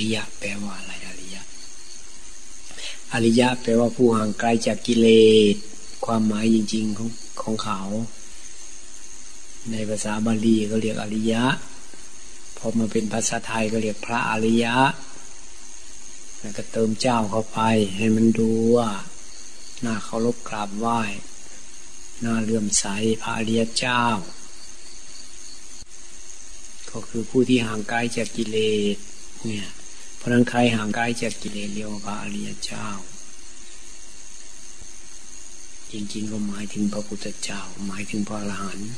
ริยะแปลว่าอะไรอริยะ อริยะแปลว่าผู้ห่างไกลจากกิเลส ความหมายจริง ๆ ของของเขา ในภาษาบาลีก็เรียกอริยะ พอมาเป็นภาษาไทยก็เรียกพระอริยะ แล้วก็เติมเจ้าเข้าไป ให้มันดูว่าหน้าเคารพกราบไหว้หน้าเลื่อมใสพระอริยเจ้าก็คือผู้ที่ห่างไกลจากกิเลสเนี่ย เพราะนั้นใครห่างไกลจากกิเลสเรียกว่าพระอริยเจ้า จริงๆก็หมายถึงพระพุทธเจ้า หมายถึงพระอรหันต์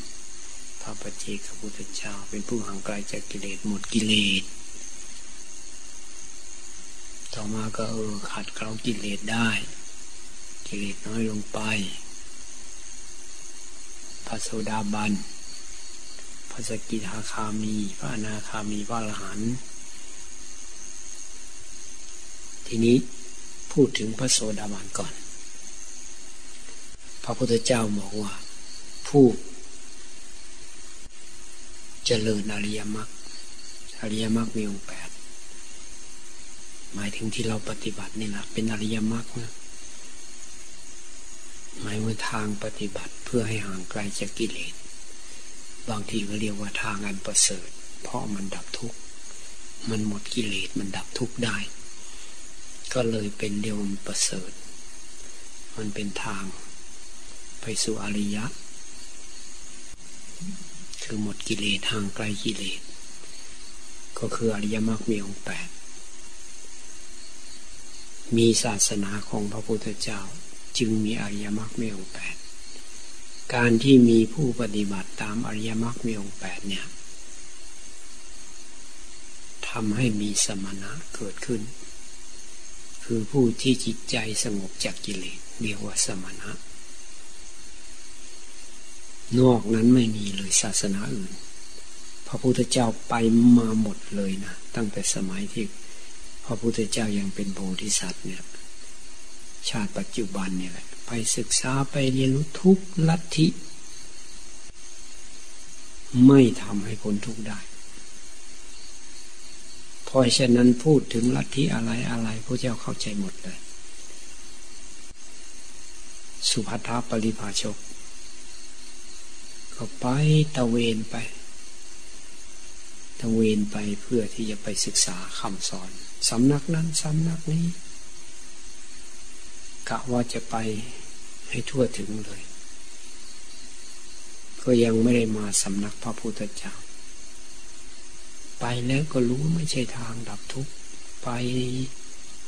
พระปเจกพระพุทธเจ้า เป็นผู้ห่างไกลจากกิเลสหมดกิเลส ต่อมาก็เออขัดเกลากิเลสได้ กิเลสน้อยลงไป พระโสดาบันพระสกิทาคามี พระอนาคามี พระอรหันต์ ทีนี้พูดถึงพระโสดาบันก่อน พระพุทธเจ้าบอกว่า ผู้เจริญอริยมรรคอริยมรรคมีองค์แปดหมายถึงที่เราปฏิบัตินี่แหละเป็นอริยมรรคนะหมายว่าทางปฏิบัติเพื่อให้ห่างไกลจากกิเลส บางทีก็เรียกว่าทางอันประเสริฐ เพราะมันดับทุกข์ มันหมดกิเลสมันดับทุกข์ได้ ก็เลยเป็นเรียกว่าประเสริฐ มันเป็นทางไปสู่อริยะ คือหมดกิเลสห่างไกลกิเลส ก็คืออริยมรรคมีองค์แปด มีศาสนาของพระพุทธเจ้าจึงมีอริยมรรคมีองค์แปด การที่มีผู้ปฏิบัติตามอริยมรรคมีองค์แปดเนี่ยทำให้มีสมณะเกิดขึ้น คือผู้ที่จิตใจสงบจากกิเลสเรียกว่าสมณะ นอกนั้นไม่มีเลยศาสนาอื่น พระพุทธเจ้าไปมาหมดเลยนะ ตั้งแต่สมัยที่พระพุทธเจ้ายังเป็นโพธิสัตว์เนี่ย ชาติปัจจุบันเนี่ยแหละไปศึกษาไปเรียนรู้ทุกลัทธิ ไม่ทำให้คนทุกได้ ราะฉะนั้นพูดถึงลัทธิอะไรอะไรพระเจ้าเข้าใจหมดเลย สุภัทาปริภาชก ก็ไปตะเวนไป ตะเวนไปเพื่อที่จะไปศึกษาคำสอนสำนักนั้นสำนักนี้กะว่าจะไปให้ทั่วถึงเลย ก็ยังไม่ได้มาสำนักพระพุทธเจ้า ไปแล้วก็รู้ไม่ใช่ทางดับทุกข์ไป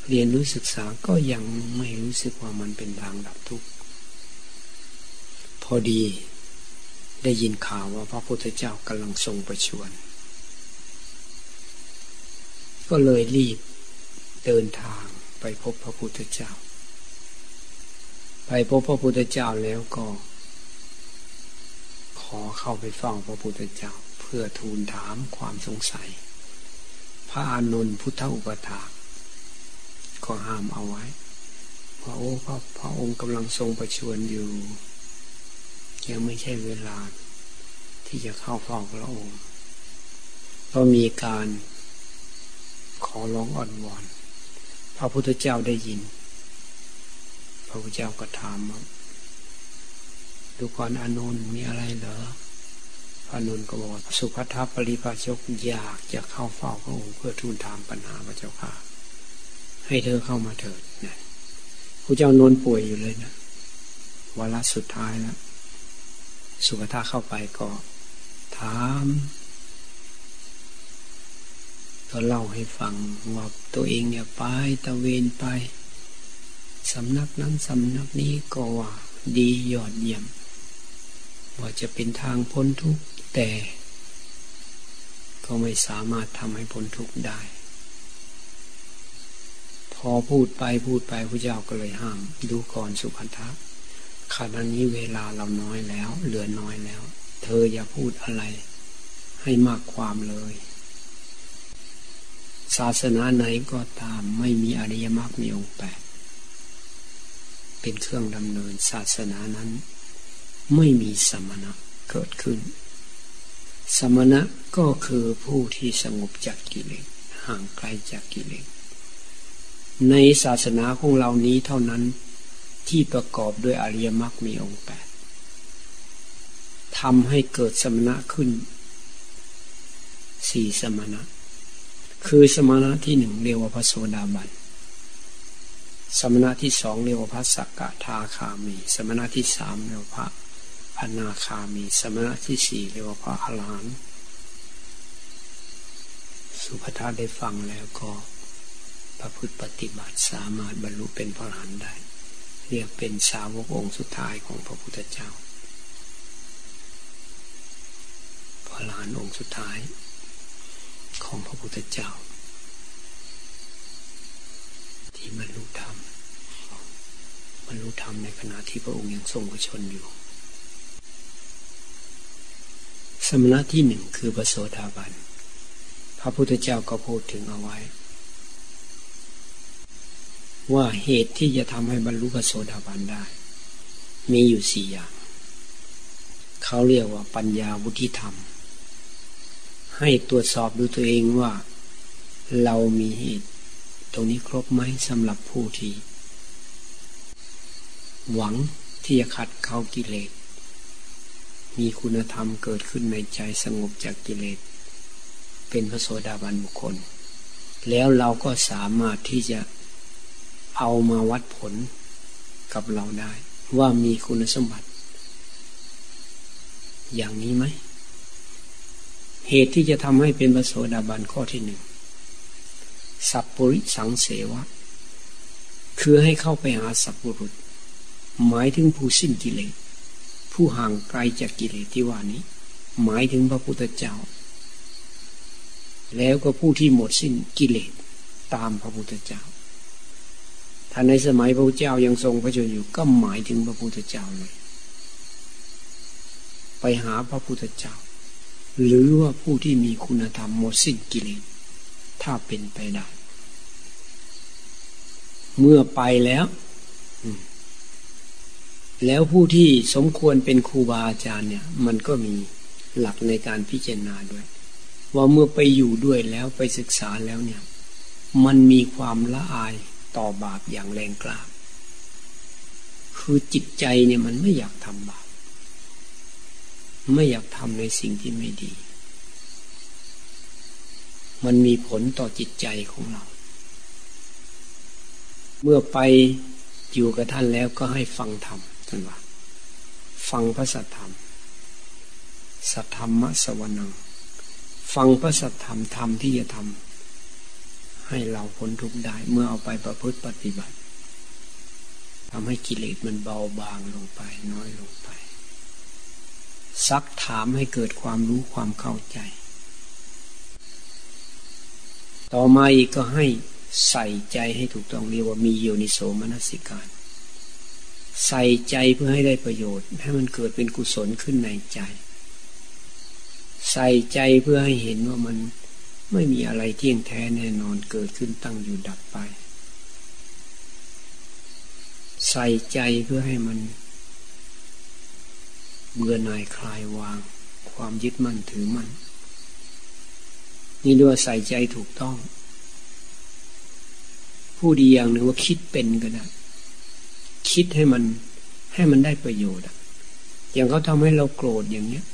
เรียนรู้ศึกษาก็ยังไม่รู้สึกว่ามันเป็นทางดับทุกข์พอดีได้ยินข่าวว่าพระพุทธเจ้ากำลังทรงประชวรก็เลยรีบเดินทางไปพบพระพุทธเจ้า ไปพบพระพุทธเจ้าแล้วก็ ขอเข้าไปฟังพระพุทธเจ้า เพื่อทูลถามความสงสัย พระอานนท์พุทธอุปถาก็ห้ามเอาไว้เพราะโอ้พระพระองค์กำลังทรงประชวรอยู่ ยังไม่ใช่เวลา ที่จะเข้าเฝ้าพระองค์ก็มีการขอร้องอ่อนวอน พระพุทธเจ้าได้ยิน พระพุทธเจ้าก็ถามดูก่อนอานนท์มีอะไรเหรอ พระนนก็บอกสุภัทปริภาชกอยากจะเข้าเฝ้าพระองค์เพื่อทูลถามปัญหาพระเจ้าค่ะ ให้เธอเข้ามาเถิดนะพระเจ้านนป่วยอยู่เลยนะวาระสุดท้ายแล้วสุภัทเข้าไปก็ถามก็เล่าให้ฟังว่าตัวเองเนี่ยไปตะเวนไปสำนักนั้นสำนักนี้ก็ว่าดียอดเยี่ยม ว่าจะเป็นทางพ้นทุกข์แต่ ก็ไม่สามารถทำให้พ้นทุกข์ได้ พอพูดไปพูดไปพระเจ้าก็เลยห้าม ดูก่อนสุภัทะขณะนี้เวลาเราน้อยแล้ว เหลือน้อยแล้ว เธออย่าพูดอะไร ให้มากความเลย ศาสนาไหนก็ตามไม่มีอริยมรรคมีองค์แปดเป็นเครื่องดำเนินศาสนานั้น ไม่มีสมณะเกิดขึ้น สมณะก็คือผู้ที่สงบจากกิเลสห่างไกลจากกิเลสในศาสนาของเรานี้เท่านั้นที่ประกอบด้วยอริยมรรคมีองค์แปดทำให้เกิดสมณะขึ้นสี่สมณะ คือสมณะที่หนึ่งเรียกว่าพระโสดาบันสมณะที่สองเรียกว่าพระสักกะทาคามี สมณะที่สามเรียกว่าพระ อนาคามีสมณะที่สี่เรียกว่าพระอรหันต์สุภทาได้ฟังแล้วก็ประพฤติปฏิบัติสามารถบรรลุเป็นพระอรหันต์ได้ เรียกเป็นสาวกองค์สุดท้ายของพระพุทธเจ้า พระอรหันต์องค์สุดท้ายของพระพุทธเจ้า ที่บรรลุธรรมบรรลุธรรมในขณะที่พระองค์ยังทรงพระชนอยู่ สมณะที่หนึ่งคือพระโสดาบัน พระพุทธเจ้าก็พูดถึงเอาไว้ ว่าเหตุที่จะทำให้บรรลุพระโสดาบันได้ มีอยู่สี่อย่าง เขาเรียกว่าปัญญาวุฒิธรรม ให้ตรวจสอบดูตัวเองว่า เรามีเหตุ ตรงนี้ครบไหมสำหรับผู้ที่หวังที่จะขัดเขากิเลส มีคุณธรรมเกิดขึ้นในใจสงบจากกิเลส เป็นพระโสดาบันบุคคล แล้วเราก็สามารถที่จะเอามาวัดผลกับเราได้ ว่ามีคุณสมบัติ อย่างนี้ไหม เหตุที่จะทำให้เป็นพระโสดาบันข้อที่หนึ่งสัพปริสังเสวะ คือให้เข้าไปหาสัพปุรุษ หมายถึงผู้สิ้นกิเลส ผู้ห่างไกลจากกิเลสที่ว่านี้ หมายถึงพระพุทธเจ้า แล้วก็ผู้ที่หมดสิ้นกิเลสตามพระพุทธเจ้าถ้าในสมัยพระพุทธเจ้ายังทรงพระชนอยู่ก็หมายถึงพระพุทธเจ้าเลย ไปหาพระพุทธเจ้า หรือว่าผู้ที่มีคุณธรรมหมดสิ้นกิเลสถ้าเป็นไปได้ เมื่อไปแล้ว แล้วผู้ที่สมควรเป็นครูบาอาจารย์เนี่ย มันก็มีหลักในการพิจารณาด้วย ว่าเมื่อไปอยู่ด้วยแล้วไปศึกษาแล้วเนี่ย มันมีความละอายต่อบาปอย่างแรงกล้าคือจิตใจเนี่ยมันไม่อยากทำบาปไม่อยากทำในสิ่งที่ไม่ดี มันมีผลต่อจิตใจของเรา เมื่อไปอยู่กับท่านแล้วก็ให้ฟังธรรม ท่านว่าฟังพระสัทธรรม สัทธรรมะสวรนัง ฟังพระสัทธรรมธรรมที่จะทำให้เราพ้นทุกข์ได้ เมื่อเอาไปประพฤติปฏิบัติทำให้กิเลสมันเบาบางลงไป น้อยลงไป ซักถามให้เกิดความรู้ความเข้าใจ ต่อมาอีกก็ให้ใส่ใจให้ถูกต้องเรียกว่ามีโยนิโสมนสิการ ใส่ใจเพื่อให้ได้ประโยชน์ ให้มันเกิดเป็นกุศลขึ้นในใจ ใส่ใจเพื่อให้เห็นว่ามันไม่มีอะไรเที่ยงแท้แน่นอนเกิดขึ้นตั้งอยู่ดับไป ใส่ใจเพื่อให้มัน เบื่อหน่ายคลายวาง ความยึดมั่นถือมั่นนี่ด้วยใส่ใจถูกต้อง ผู้ดีอย่างหนึ่งว่าคิดเป็นก็ได้ คิดให้มันให้มันได้ประโยชน์อย่างเขาทำให้เราโกรธอย่างเนี้ย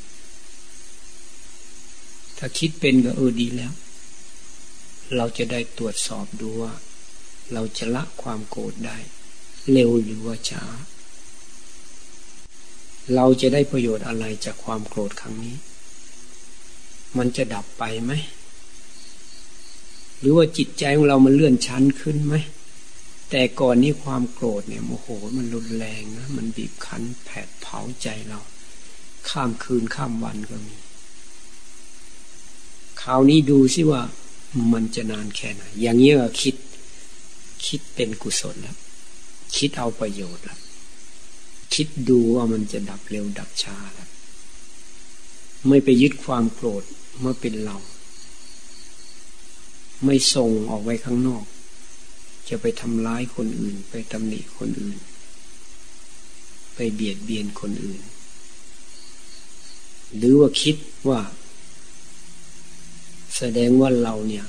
ถ้าคิดเป็นก็เออดีแล้ว เราจะได้ตรวจสอบดูว่า เราจะละความโกรธได้ เร็วหรือว่าช้า เราจะได้ประโยชน์อะไรจากความโกรธครั้งนี้ มันจะดับไปไหม หรือว่าจิตใจของเรามันเลื่อนชั้นขึ้นไหม แต่ก่อนนี้ความโกรธเนี่ยโมโหมันรุนแรงนะมันบีบคั้นแผดเผาใจเรา ข้ามคืนข้ามวันก็มีคราวนี้ดูสิว่ามันจะนานแค่ไหน อย่างนี้ก็คิดคิดเป็นกุศลแล้วคิดเอาประโยชน์แล้วคิดดูว่ามันจะดับเร็วดับช้าแล้วไม่ไปยึดความโกรธเมื่อเป็นเรา ไม่ส่งออกไว้ข้างนอก จะไปทำร้ายคนอื่น ไปตำหนิคนอื่น ไปเบียดเบียนคนอื่น หรือว่าคิดว่า แสดงว่าเราเนี่ย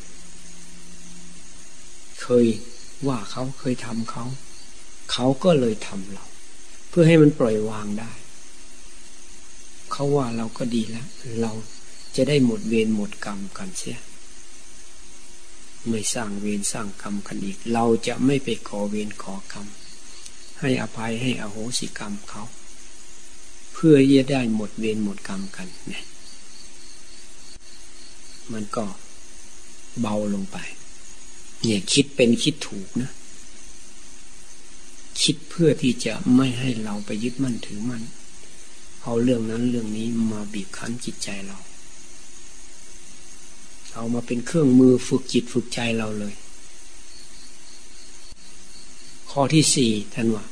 เคยว่าเขาเคยทำเขา เขาก็เลยทำเรา เพื่อให้มันปล่อยวางได้ เขาว่าเราก็ดีแล้ว เราจะได้หมดเวรหมดกรรมกันเสีย ไม่สร้างเวรสร้างกรรมกันอีก เราจะไม่ไปขอเวรขอกรรม ให้อภัยให้อโหสิกรรมเขา เพื่อจะได้หมดเวรหมดกรรมกันเนี่ยมันก็เบาลงไป เนี่ยคิดเป็นคิดถูกนะ คิดเพื่อที่จะไม่ให้เราไปยึดมั่นถือมั่นเอาเรื่องนั้นเรื่องนี้มาบีบคั้นจิตใจเรา เอามาเป็นเครื่องมือฝึกจิตฝึกใจเราเลย ข้อที่สี่ท่านว่า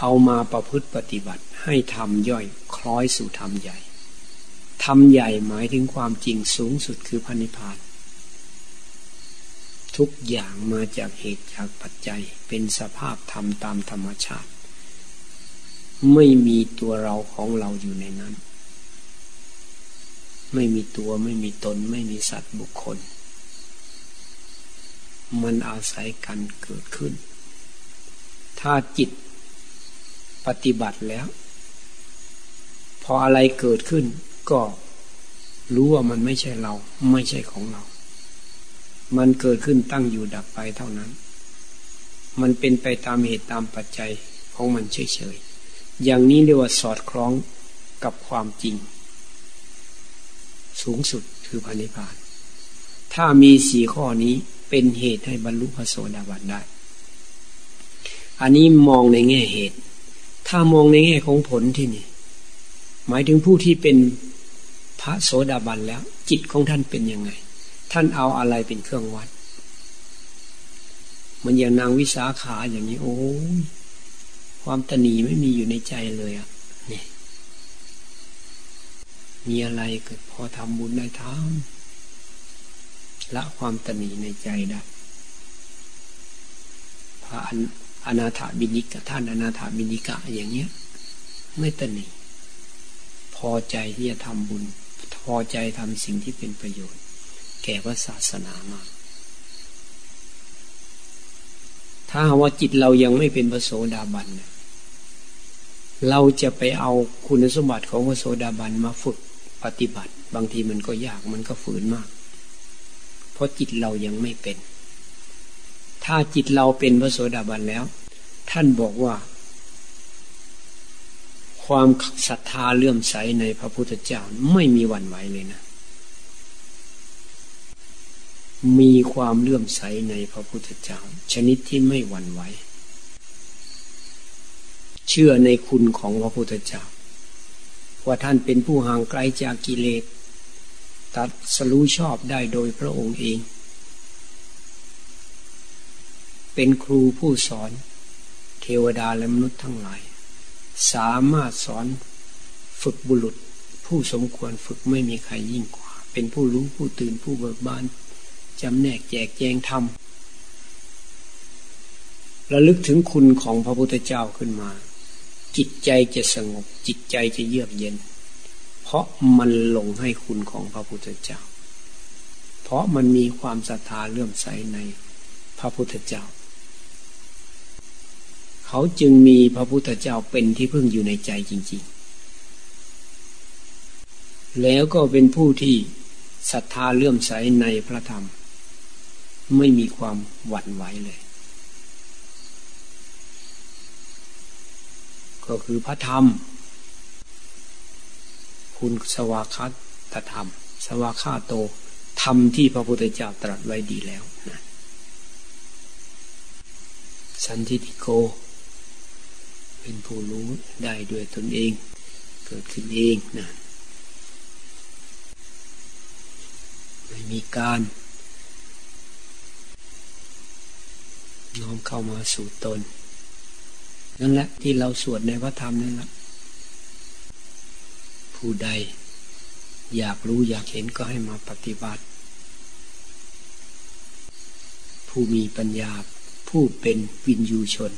เอามาประพฤติปฏิบัติให้ทำย่อยคล้อยสู่ธรรมใหญ่ธรรมใหญ่หมายถึงความจริงสูงสุดคือพันิพานทุกอย่างมาจากเหตุจากปัจจัยเป็นสภาพธรรมตามธรรมชาติ ไม่มีตัวเราของเราอยู่ในนั้น ไม่มีตัวไม่มีตนไม่มีสัตว์บุคคล มันอาศัยกันเกิดขึ้น ถ้าจิตปฏิบัติแล้ว พออะไรเกิดขึ้น ก็รู้ว่ามันไม่ใช่เรา ไม่ใช่ของเรา มันเกิดขึ้นตั้งอยู่ดับไปเท่านั้น มันเป็นไปตามเหตุตามปัจจัยของมันเฉยๆ อย่างนี้เรียกว่าสอดคล้องกับความจริง สูงสุดคือพระนิพพาน ถ้ามีสี่ข้อนี้เป็นเหตุให้บรรลุพระโสดาบันได้ อันนี้มองในแง่เหตุ ถ้ามองในแง่ของผลที่นี่ หมายถึงผู้ที่เป็นพระโสดาบันแล้ว จิตของท่านเป็นยังไง ท่านเอาอะไรเป็นเครื่องวัด มันอย่างนางวิสาขาอย่างนี้ โอ้ยความตนีไม่มีอยู่ในใจเลยอะ มีอะไรเกิดพอทำบุญได้ทำละความตนีในใจได้พระอนาถาบินิกะท่านอนาถาบินิกะอย่างเงี้ย ไม่ตนีพอใจที่จะทำบุญ พอใจทำสิ่งที่เป็นประโยชน์ แก่พระศาสนามากถ้าว่าจิตเรายังไม่เป็นพระโสดาบัน เราจะไปเอาคุณสมบัติของพระโสดาบันมาฝึก ปฏิบัติ บางทีมันก็ยากมันก็ฝืนมาก เพราะจิตเรายังไม่เป็น ถ้าจิตเราเป็นพระโสดาบันแล้ว ท่านบอกว่า ความศรัทธาเลื่อมใสในพระพุทธเจ้าไม่มีวันไหวเลยนะมีความเลื่อมใสในพระพุทธเจ้า ชนิดที่ไม่หวั่นไหว เชื่อในคุณของพระพุทธเจ้า ว่าท่านเป็นผู้ห่างไกลจากกิเลสตัดสรู้ชอบได้โดยพระองค์เอง เป็นครูผู้สอน เทวดาและมนุษย์ทั้งหลาย สามารถสอนฝึกบุรุษ ผู้สมควรฝึกไม่มีใครยิ่งกว่า เป็นผู้รู้ผู้ตื่นผู้เบิกบานจำแนกแจกแจงธรรมระลึกถึงคุณของพระพุทธเจ้าขึ้นมา จิตใจจะสงบ จิตใจจะเยือกเย็น เพราะมันลงให้คุณของพระพุทธเจ้า เพราะมันมีความศรัทธาเลื่อมใสในพระพุทธเจ้า เขาจึงมีพระพุทธเจ้าเป็นที่พึ่งอยู่ในใจจริง ๆ แล้วก็เป็นผู้ที่ศรัทธาเลื่อมใสในพระธรรม ไม่มีความหวั่นไหวเลย ก็คือพระธรรม คุณสวากาตธรรม สวากาโตธรรมที่พระพุทธเจ้าตรัสไว้ดีแล้วนะสันทิติโก เป็นผู้รู้ได้ด้วยตนเอง เกิดขึ้นเองนะไม่มีการน้อมเข้ามาสู่ตน นั่นแหละที่เราสวดในพระธรรมนั่นแหละผู้ใด อยากรู้อยากเห็นก็ให้มาปฏิบัติ ผู้มีปัญญาผู้เป็นวินยูชน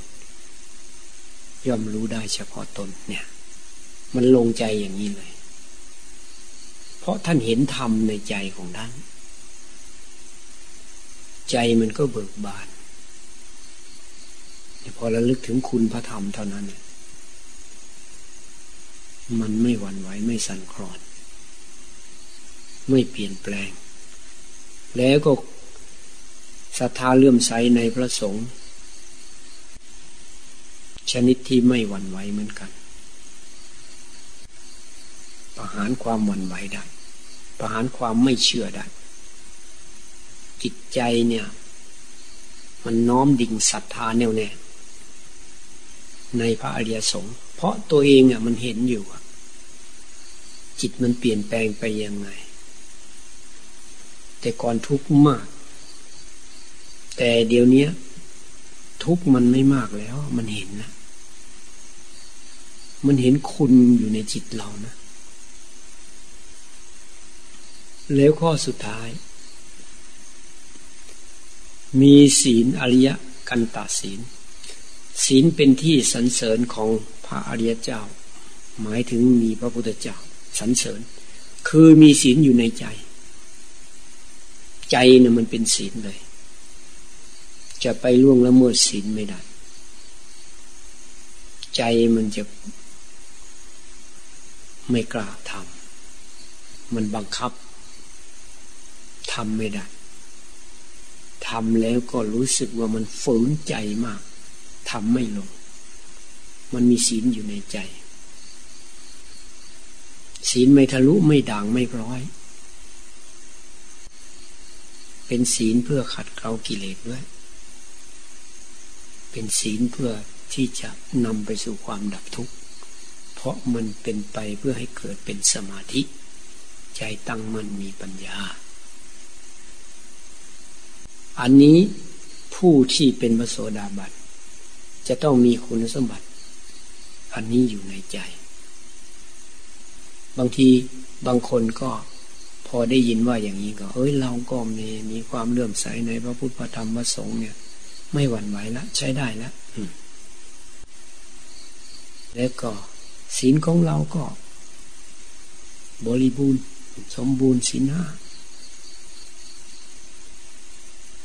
ย่อมรู้ได้เฉพาะตนเนี่ย มันลงใจอย่างนี้เลย เพราะท่านเห็นธรรมในใจของท่าน ใจมันก็เบิกบาน พอระลึกถึงคุณพระธรรมเท่านั้น มันไม่หวั่นไหวไม่สั่นคลอน ไม่เปลี่ยนแปลง แล้วก็ศรัทธาเลื่อมใสในพระสงฆ์ชนิดที่ไม่หวั่นไหวเหมือนกันประหารความหวั่นไหวได้ประหารความไม่เชื่อได้ จิตใจเนี่ย มันน้อมดิ่งศรัทธาแน่วแน่ ในพระอริยสงฆ์เพราะตัวเองอะมันเห็นอยู่ จิตมันเปลี่ยนแปลงไปยังไง แต่ก่อนทุกข์มาก แต่เดี๋ยวนี้ทุกข์มันไม่มากแล้ว มันเห็นนะมันเห็นคุณอยู่ในจิตเรานะ แล้วข้อสุดท้าย มีศีลอริยกันตาศีล ศีลเป็นที่สรรเสริญของพระอริยเจ้า หมายถึงมีพระพุทธเจ้าสรรเสริญ คือมีศีลอยู่ในใจ ใจเนี่ยมันเป็นศีลเลย จะไปล่วงละเมิดศีลไม่ได้ ใจมันจะไม่กล้าทำมันบังคับทำไม่ได้ทำแล้วก็รู้สึกว่ามันฝืนใจมาก ทำไม่ลง มันมีศีลอยู่ในใจ ศีลไม่ทะลุไม่ด่างไม่ร้อย เป็นศีลเพื่อขัดเกลากิเลสด้วย เป็นศีลเพื่อที่จะนำไปสู่ความดับทุกข์ เพราะมันเป็นไปเพื่อให้เกิดเป็นสมาธิ ใจตั้งมั่นมีปัญญา อันนี้ผู้ที่เป็นพระโสดาบัน จะต้องมีคุณสมบัติ อันนี้อยู่ในใจ บางทีบางคนก็พอได้ยินว่าอย่างนี้ก็ เอ้ยเราก็มีมีความเลื่อมใสในพระพุทธธรรมพระสงฆ์เนี่ย ไม่หวั่นไหวละใช้ได้แล้วแล้วก็ ศีลของเราก็ บริบูรณ์ สมบูรณ์ศีลห้า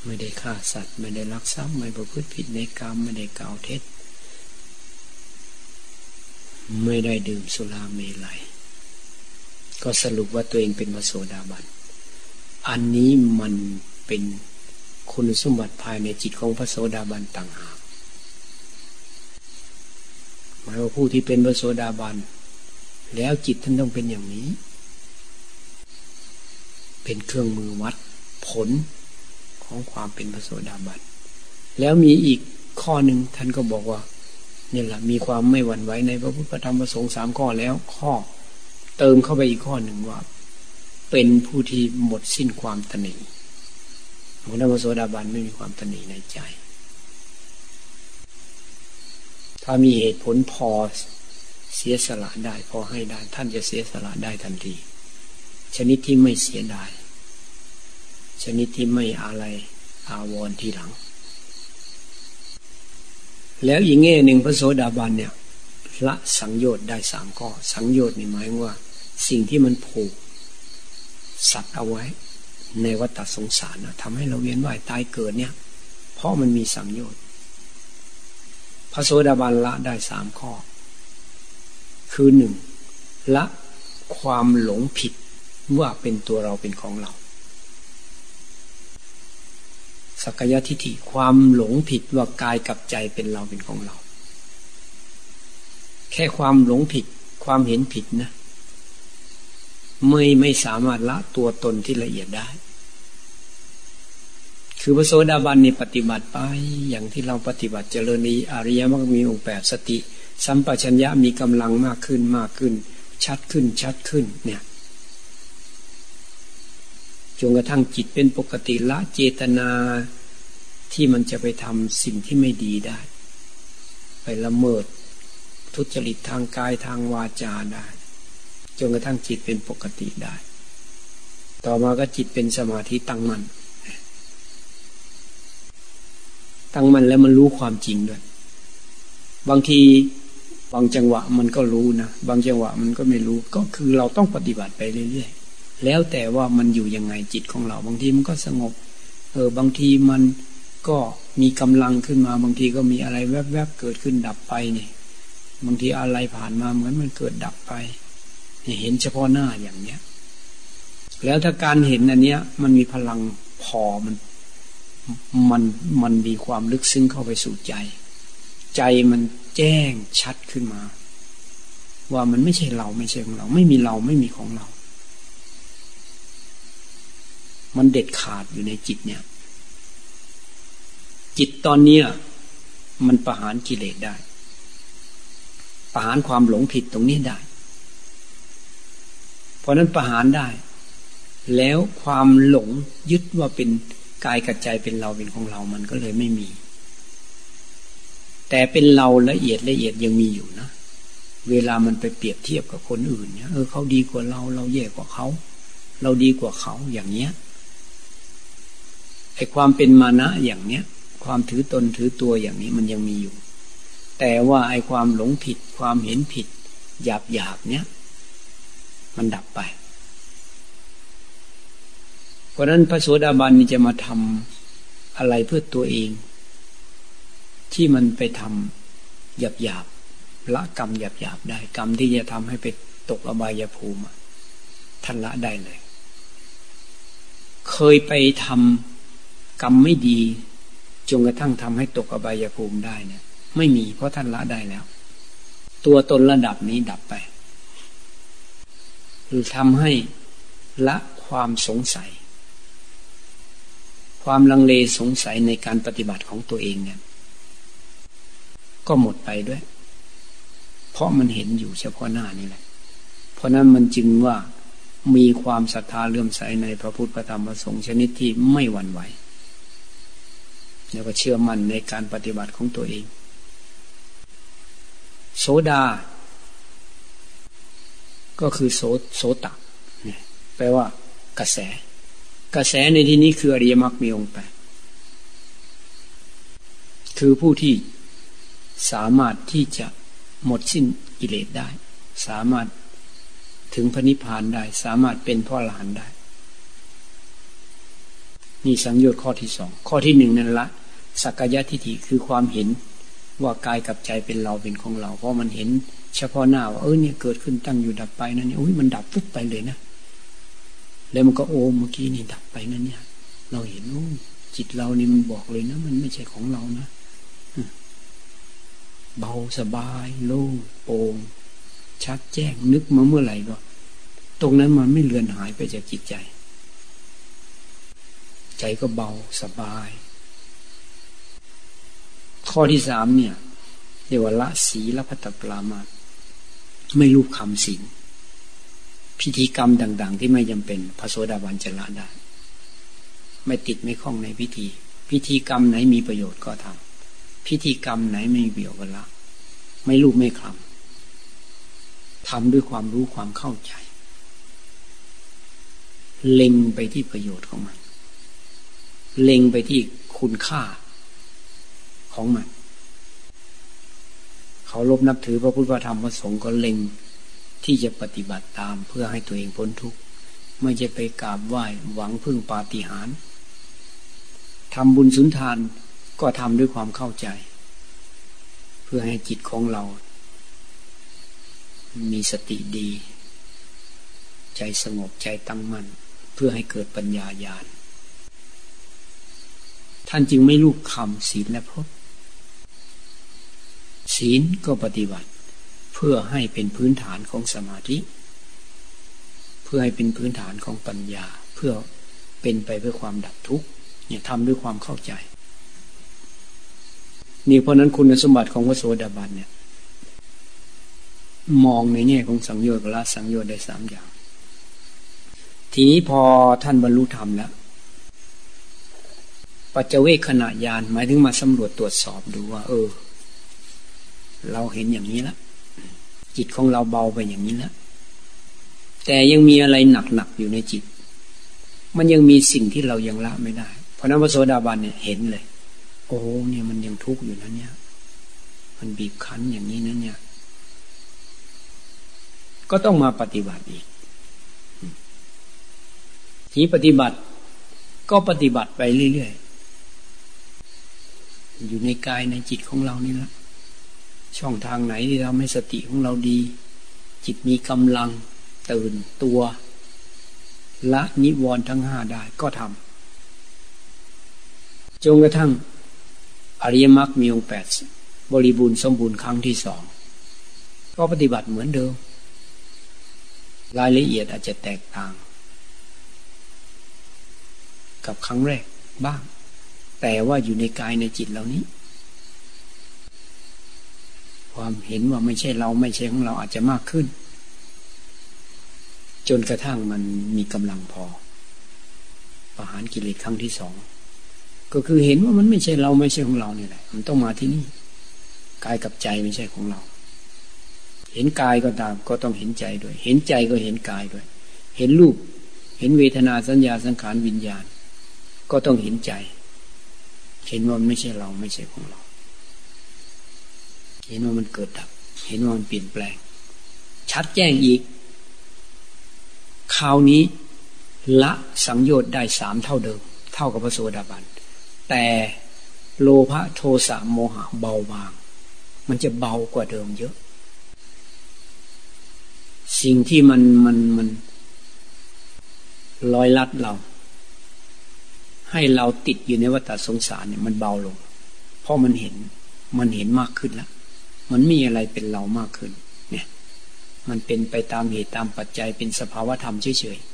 ไม่ได้ฆ่าสัตว์ ไม่ได้ลักทรัพย์ไม่ประพฤติผิดในกรรม ไม่ได้กล่าวเท็จ ไม่ได้ดื่มสุราเมลัย ก็สรุปว่าตัวเองเป็นมโสดาบัน อันนี้มันเป็นคุณสมบัติภายในจิตของพระโสดาบันต่างหากหมายว่าผู้ที่เป็นพระโสดาบัน แล้วจิตท่านต้องเป็นอย่างนี้ เป็นเครื่องมือวัดผล ของความเป็นพระโสดาบันแล้วมีอีกข้อหนึ่งท่านก็บอกว่าเนี่ยแหละมีความไม่หวั่นไหวในพระพุทธธรรมประสงค์สามข้อแล้วข้อเติมเข้าไปอีกข้อหนึ่งว่า เป็นผู้ที่หมดสิ้นความตนีพระโสดาบันไม่มีความตนีในใจ ถ้ามีเหตุผลพอเสียสละได้พอให้ได้ ท่านจะเสียสละได้ทันที ชนิดที่ไม่เสียดาย ชนิดที่ไม่อะไรอาวรทีหลัง แล้วอีกแง่หนึ่งพระโสดาบันเนี่ยละสังโยชน์ได้สามข้อ สังโยชน์นี่หมายว่า สิ่งที่มันผูกสัตว์เอาไว้ ในวัฏสงสารนะทำให้เราเวียนว่ายตายเกิดเนี่ย เพราะมันมีสังโยชน์พระโสดาบันละได้สามข้อ คือหนึ่งละความหลงผิดว่าเป็นตัวเราเป็นของเรา สักยะทิฏฐิความหลงผิดว่ากายกับใจเป็นเราเป็นของเรา แค่ความหลงผิดความเห็นผิดนะ ไม่ไม่สามารถละตัวตนที่ละเอียดได้ คือพระโสดาบันนี่ปฏิบัติไป อย่างที่เราปฏิบัติเจริญนี้อริยมรรคมีองค์แปดสติ สัมปชัญญะมีกำลังมากขึ้นมากขึ้น ชัดขึ้นชัดขึ้นเนี่ย นกระทั่งจิตเป็นปกติละเจตนาที่มันจะไปทำสิ่งที่ไม่ดีได้ ไปละเมิด ทุจริตทางกายทางวาจาได้จนกระทั่งจิตเป็นปกติได้ ต่อมาก็จิตเป็นสมาธิตั้งมัน่นตั้งมันแล้วมันรู้ความจริงด้วย บางทีบางจังหวะมันก็รู้นะ บางจังหวะมันก็ไม่รู้ ก็คือเราต้องปฏิบัติไปเรื่อยๆ แล้วแต่ว่ามันอยู่ยังไงจิตของเรา บางทีมันก็สงบ เออบางทีมันก็มีกำลังขึ้นมาบางทีก็มีอะไรแวบๆเกิดขึ้นดับไปเนี่ยบางทีอะไรผ่านมาเหมือนมันเกิดดับไปเห็นเฉพาะหน้าอย่างเนี้ย แล้วถ้าการเห็นอันเนี้ย มันมีพลังพอมันมันมันมีความลึกซึ้งเข้าไปสู่ใจ ใจมันแจ้งชัดขึ้นมา ว่ามันไม่ใช่เราไม่ใช่ของเรา ไม่มีเราไม่มีของเรา มันเด็ดขาดอยู่ในจิตเนี่ย จิตตอนนี้มันประหารกิเลสได้ ประหารความหลงผิดตรงนี้ได้ เพราะนั้นประหารได้ แล้วความหลงยึดว่าเป็นกายกับใจเป็นเราเป็นของเรามันก็เลยไม่มี แต่เป็นเราละเอียดละเอียดยังมีอยู่นะเวลามันไปเปรียบเทียบกับคนอื่นเนี่ยเออเขาดีกว่าเราเราแย่กว่าเขา เราดีกว่าเขาอย่างเนี้ย ไอความเป็นมานะอย่างเนี้ย ความถือตนถือตัวอย่างนี้มันยังมีอยู่ แต่ว่าไอความหลงผิด ความเห็นผิด หยาบหยาบเนี้ยมันดับไป เพราะนั้นพระโสดาบันนี่จะมาทำอะไรเพื่อตัวเอง ที่มันไปทำหยาบหยาบละกรรมหยาบหยาบได้ กรรมที่จะทำให้ไปตกอบายภูมิท่านละได้เลย เคยไปทำ กรรมไม่ดีจนกระทั่งทำให้ตกอบายภูมิได้เนี่ย ไม่มีเพราะท่านละได้แล้ว ตัวตนระดับนี้ดับไปหรือทำให้ละความสงสัย ความลังเลสงสัยในการปฏิบัติของตัวเองเนี่ย ก็หมดไปด้วย เพราะมันเห็นอยู่เฉพาะหน้านี่แหละ เพราะนั้นมันจึงว่ามีความศรัทธาเลื่อมใสในพระพุทธพระธรรมพระสงฆ์ชนิดที่ไม่หวั่นไหว แล้วก็เชื่อมั่นในการปฏิบัติของตัวเอง โสดา ก็คือโสโสตะแปลว่ากระแส กระแสในที่นี้คืออริยมรรคมีองค์แปดคือผู้ที่สามารถที่จะหมดสิ้นกิเลสได้ สามารถถึงพระนิพพานได้ สามารถเป็นพ่อหลานได้ นี่สังโยชน์ข้อที่สอง ข้อที่หนึ่งนั่นละ สักกายทิฏฐิคือความเห็นว่ากายกับใจเป็นเราเป็นของเรา เพราะมันเห็น เฉพาะหน้าว่าเออเนี่ยเกิดขึ้นตั้งอยู่ดับไปนั่นเนี่ยอุ้ยมันดับปุ๊บไปเลยนะแล้วมันก็โอเมื่อกี้นี่ดับไปนั่นเนี่ย เราเห็นโอ้จิตเรานี่มันบอกเลยนะ มันไม่ใช่ของเรานะเบาสบายโล่งโปร่งชัดแจ้งนึกมาเมื่อไหร่ก็ ตรงนั้นมันไม่เลือนหายไปจากจิตใจ ใจก็เบาสบาย ข้อที่สามเนี่ยเรียกว่าละสีละพัตปรามาไม่รูปคำสิงพิธีกรรมต่าง ๆ ที่ไม่จำเป็นพระโสดาบันจะละได้ ไม่ติดไม่คล้องในพิธี พิธีกรรมไหนมีประโยชน์ก็ทำพิธีกรรมไหนไม่มีประโยชน์ก็ละไม่รูปไม่คลำทำด้วยความรู้ความเข้าใจ เล็งไปที่ประโยชน์ของมัน เล็งไปที่คุณค่า ของมัน เขาลบนับถือพระพุทธธรรมพระสงฆ์ก็เล็งที่จะปฏิบัติตามเพื่อให้ตัวเองพ้นทุกข์ไม่จะไปกราบไหว้หวังพึ่งปาฏิหาริย์ทำบุญสุนทานก็ทำด้วยความเข้าใจ เพื่อให้จิตของเรา มีสติดี ใจสงบใจตั้งมั่นเพื่อให้เกิดปัญญาญาณ ท่านจึงไม่ลูกคำศีลและพรต ศีลก็ปฏิบัติ เพื่อให้เป็นพื้นฐานของสมาธิ เพื่อให้เป็นพื้นฐานของปัญญา เพื่อเป็นไปเพื่อความดับทุกข์เนี่ยทำด้วยความเข้าใจ นี่เพราะนั้นคุณสมบัติของพระโสดาบันเนี่ย มองในแง่ของสังโยชน์ละสังโยชน์ได้สามอย่าง ทีนี้พอท่านบรรลุธรรมแล้วปัจเจเวคขณะยานหมายถึงมาสำรวจตรวจสอบดูว่า เออ เราเห็นอย่างนี้แล้วจิตของเราเบาไปอย่างนี้แล้วแต่ยังมีอะไรหนักๆอยู่ในจิต มันยังมีสิ่งที่เรายังละไม่ได้ เพราะนั้นพระโสดาบันเนี่ยเห็นเลย โอ้เนี่ยมันยังทุกข์อยู่นะเนี่ย มันบีบคั้นอย่างนี้นะเนี่ย ก็ต้องมาปฏิบัติอีกทีปฏิบัติก็ปฏิบัติไปเรื่อยๆ อยู่ในกายในจิตของเรานี่แหละ ช่องทางไหนที่ทำให้สติของเราดี จิตมีกำลังตื่นตัว ละนิวรณ์ทั้งห้าได้ก็ทำจนกระทั่งอริยมรรคมีองค์แปดบริบูรณ์สมบูรณ์ครั้งที่สองก็ปฏิบัติเหมือนเดิม รายละเอียดอาจจะแตกต่าง กับครั้งแรกบ้าง แต่ว่าอยู่ในกายในจิตเหล่านี้ ความเห็นว่าไม่ใช่เราไม่ใช่ของเราอาจจะมากขึ้น จนกระทั่งมันมีกำลังพอ ประหารกิเลสครั้งที่สองก็คือเห็นว่ามันไม่ใช่เราไม่ใช่ของเราเนี่ยแหละมันต้องมาที่นี่กายกับใจไม่ใช่ของเรา เห็นกายก็ตามก็ต้องเห็นใจด้วย เห็นใจก็เห็นกายด้วย เห็นรูป เห็นเวทนาสัญญาสังขารวิญญาณ ก็ต้องเห็นใจ เห็นว่ามันไม่ใช่เราไม่ใช่ของเรา ห็นว่ามันเกิดดับ เห็นว่ามันเปลี่ยนแปลง ชัดแจ้งอีก คราวนี้ละสังโยชน์ได้สามเท่าเดิม เท่ากับพระโสดาบัน แต่โลภะโทสะโมหะเบาบาง มันจะเบากว่าเดิมเยอะ สิ่งที่มันมันมันลอยลัดเรา ให้เราติดอยู่ในวัฏสงสารเนี่ยมันเบาลง เพราะมันเห็นมันเห็นมากขึ้นแล้ว มันมีอะไรเป็นเรามากขึ้น เนี่ย มันเป็นไปตามเหตุตามปัจจัยเป็นสภาวธรรมเฉยๆ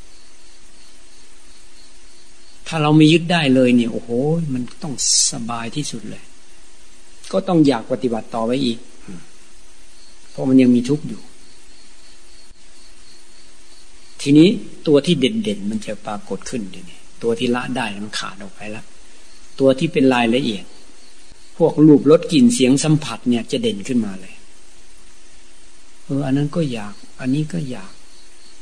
ถ้าเราไม่ยึดได้เลยเนี่ย โอ้โห มันต้องสบายที่สุดเลย ก็ต้องอยากปฏิบัติต่อไปอีก เพราะมันยังมีทุกข์อยู่ ทีนี้ตัวที่เด่นๆ มันจะปรากฏขึ้นเดี๋ยวนี้ตัวที่ละได้มันขาดออกไปแล้ว ตัวที่เป็นรายละเอียด พวกรูปรสกลิ่นเสียงสัมผัสเนี่ยจะเด่นขึ้นมาเลยเอออันนั้นก็อยาก อันนี้ก็อยาก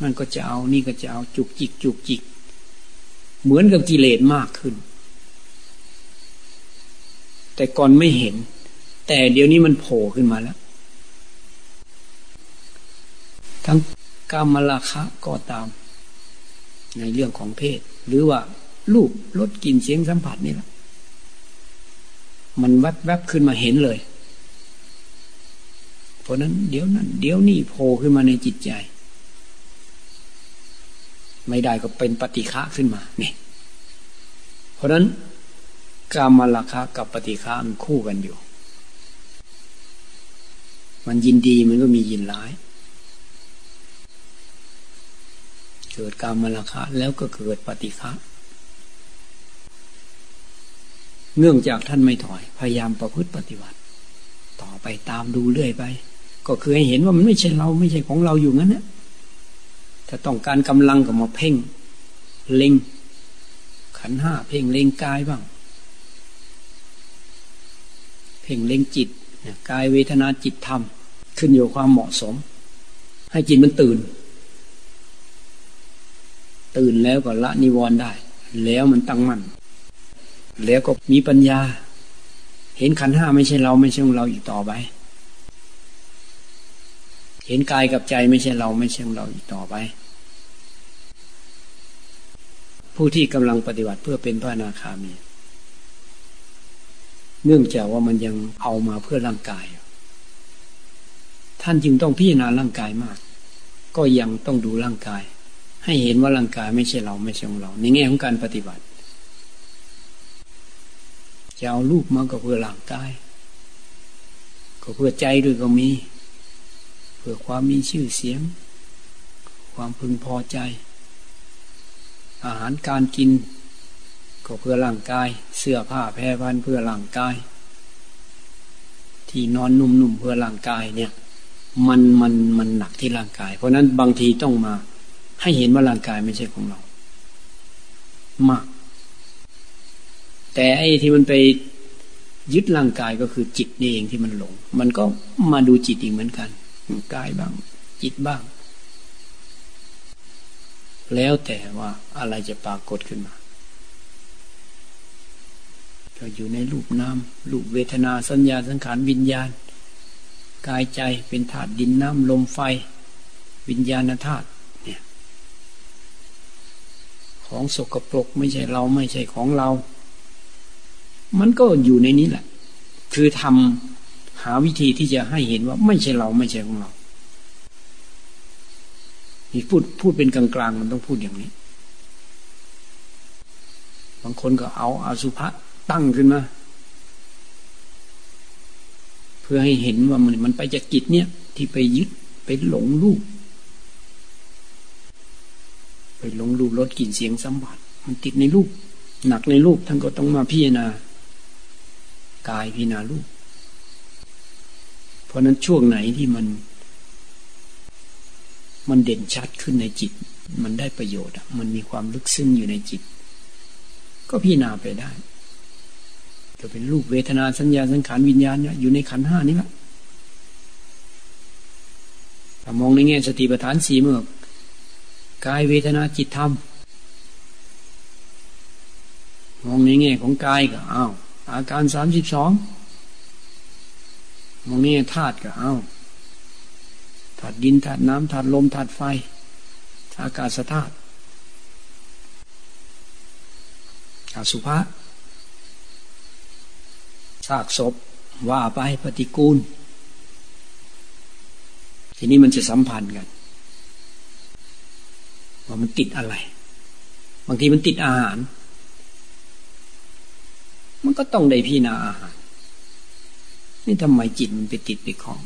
มันก็จะเอานี่ก็จะเอาจุกจิก จุกจิก เหมือนกับกิเลสมากขึ้น แต่ก่อนไม่เห็น แต่เดี๋ยวนี้มันโผล่ขึ้นมาแล้ว ทั้งกามราคะก็ตาม ในเรื่องของเพศ หรือว่ารูปรสกลิ่นเสียงสัมผัสนี่แหละ มันแวบแวบขึ้นมาเห็นเลย เพราะนั้นเดี๋ยวนั้น เดี๋ยวนี้โผล่ขึ้นมาในจิตใจ ไม่ได้ก็เป็นปฏิฆะขึ้นมาเนี่ยเพราะนั้นกามาราคะกับปฏิฆะมันคู่กันอยู่ มันยินดีมันก็มียินร้าย เกิดกามาราคะแล้วก็เกิดปฏิฆะ เนื่องจากท่านไม่ถอย พยายามประพฤติปฏิบัติ ต่อไปตามดูเรื่อยไป ก็คือให้เห็นว่ามันไม่ใช่เราไม่ใช่ของเราอยู่งั้นนะถ้าต้องการกำลังก็มาเพ่ง เล็ง ขันห้าเพ่งเล็งกายบ้าง เพ่งเล็งจิตกายเวทนาจิตธรรม ขึ้นอยู่ความเหมาะสม ให้จิตมันตื่น ตื่นแล้วก็ละนิวรณ์ได้ แล้วมันตั้งมั่น แล้วก็มีปัญญา เห็นขันห้าไม่ใช่เราไม่ใช่ของเราอีกต่อไป เห็นกายกับใจไม่ใช่เราไม่ใช่ของเราอีกต่อไป ผู้ที่กำลังปฏิบัติเพื่อเป็นพระนาคามี เนื่องจากว่ามันยังเอามาเพื่อร่างกาย ท่านจึงต้องพิจารณาร่างกายมาก ก็ยังต้องดูร่างกาย ให้เห็นว่าร่างกายไม่ใช่เราไม่ใช่ของเรา ในแง่ของการปฏิบัติ จะเอารูปมาก็เพื่อร่างกาย ก็เพื่อใจด้วยก็มี เพื่อความมีชื่อเสียง ความพึงพอใจ อาหารการกิน ก็เพื่อร่างกาย เสื้อผ้าแพรพันเพื่อร่างกาย ที่นอนนุ่มๆเพื่อร่างกายเนี่ย มันมันมันหนักที่ร่างกาย เพราะนั้นบางทีต้องมา ให้เห็นว่าร่างกายไม่ใช่ของเรา มาก แต่ไอ้ที่มันไปยึดร่างกายก็คือจิตนี่เองที่มันหลง มันก็มาดูจิตอีกเหมือนกันกายบ้าง จิตบ้าง แล้วแต่ว่าอะไรจะปรากฏขึ้นมาก็อยู่ในรูปนามรูปเวทนาสัญญาสังขารวิญญาณ กายใจเป็นธาตุดินน้ำลมไฟ วิญญาณธาตุเนี่ย ของสกปรกไม่ใช่เราไม่ใช่ของเรา มันก็อยู่ในนี้แหละ คือทำหาวิธีที่จะให้เห็นว่าไม่ใช่เราไม่ใช่ของเรานี่พูดพูดเป็นกลางๆมันต้องพูดอย่างนี้ บางคนก็เอาอาสุภะตั้งขึ้นมา เพื่อให้เห็นว่ามันมันไปจากจิตเนี่ย ที่ไปยึดไปหลงรูป ไปหลงรูปรสกลิ่นเสียงสัมผัสมันติดในรูป หนักในรูปท่านก็ต้องมาพิจารณา กายพิจารณารูป เพราะนั้นช่วงไหนที่มัน มันเด่นชัดขึ้นในจิต มันได้ประโยชน์มันมีความลึกซึ้งอยู่ในจิต ก็พิจารณาไปได้จะเป็นรูปเวทนาสัญญาสังขารวิญญาณเนี่ยอยู่ในขันห้านี้แหละถ้ามองในแง่สติปัฏฐานสีเมื่อกายเวทนาจิตธรรม มองในแง่ของกายก็อ้าว อาการสามสิบสองมองนแง่ธาตุก็อ้าธาตุดินธาตุน้ำธาตุลมธาตุไฟอากาศธาตุอาสุภะซากศพว่าไปปฏิกูล ทีนี้มันจะสัมพันธ์กัน ว่ามันติดอะไร บางทีมันติดอาหาร มันก็ต้องได้พี่นาอาหาร นี่ทำไมจิตมันไปติดไปคล้อง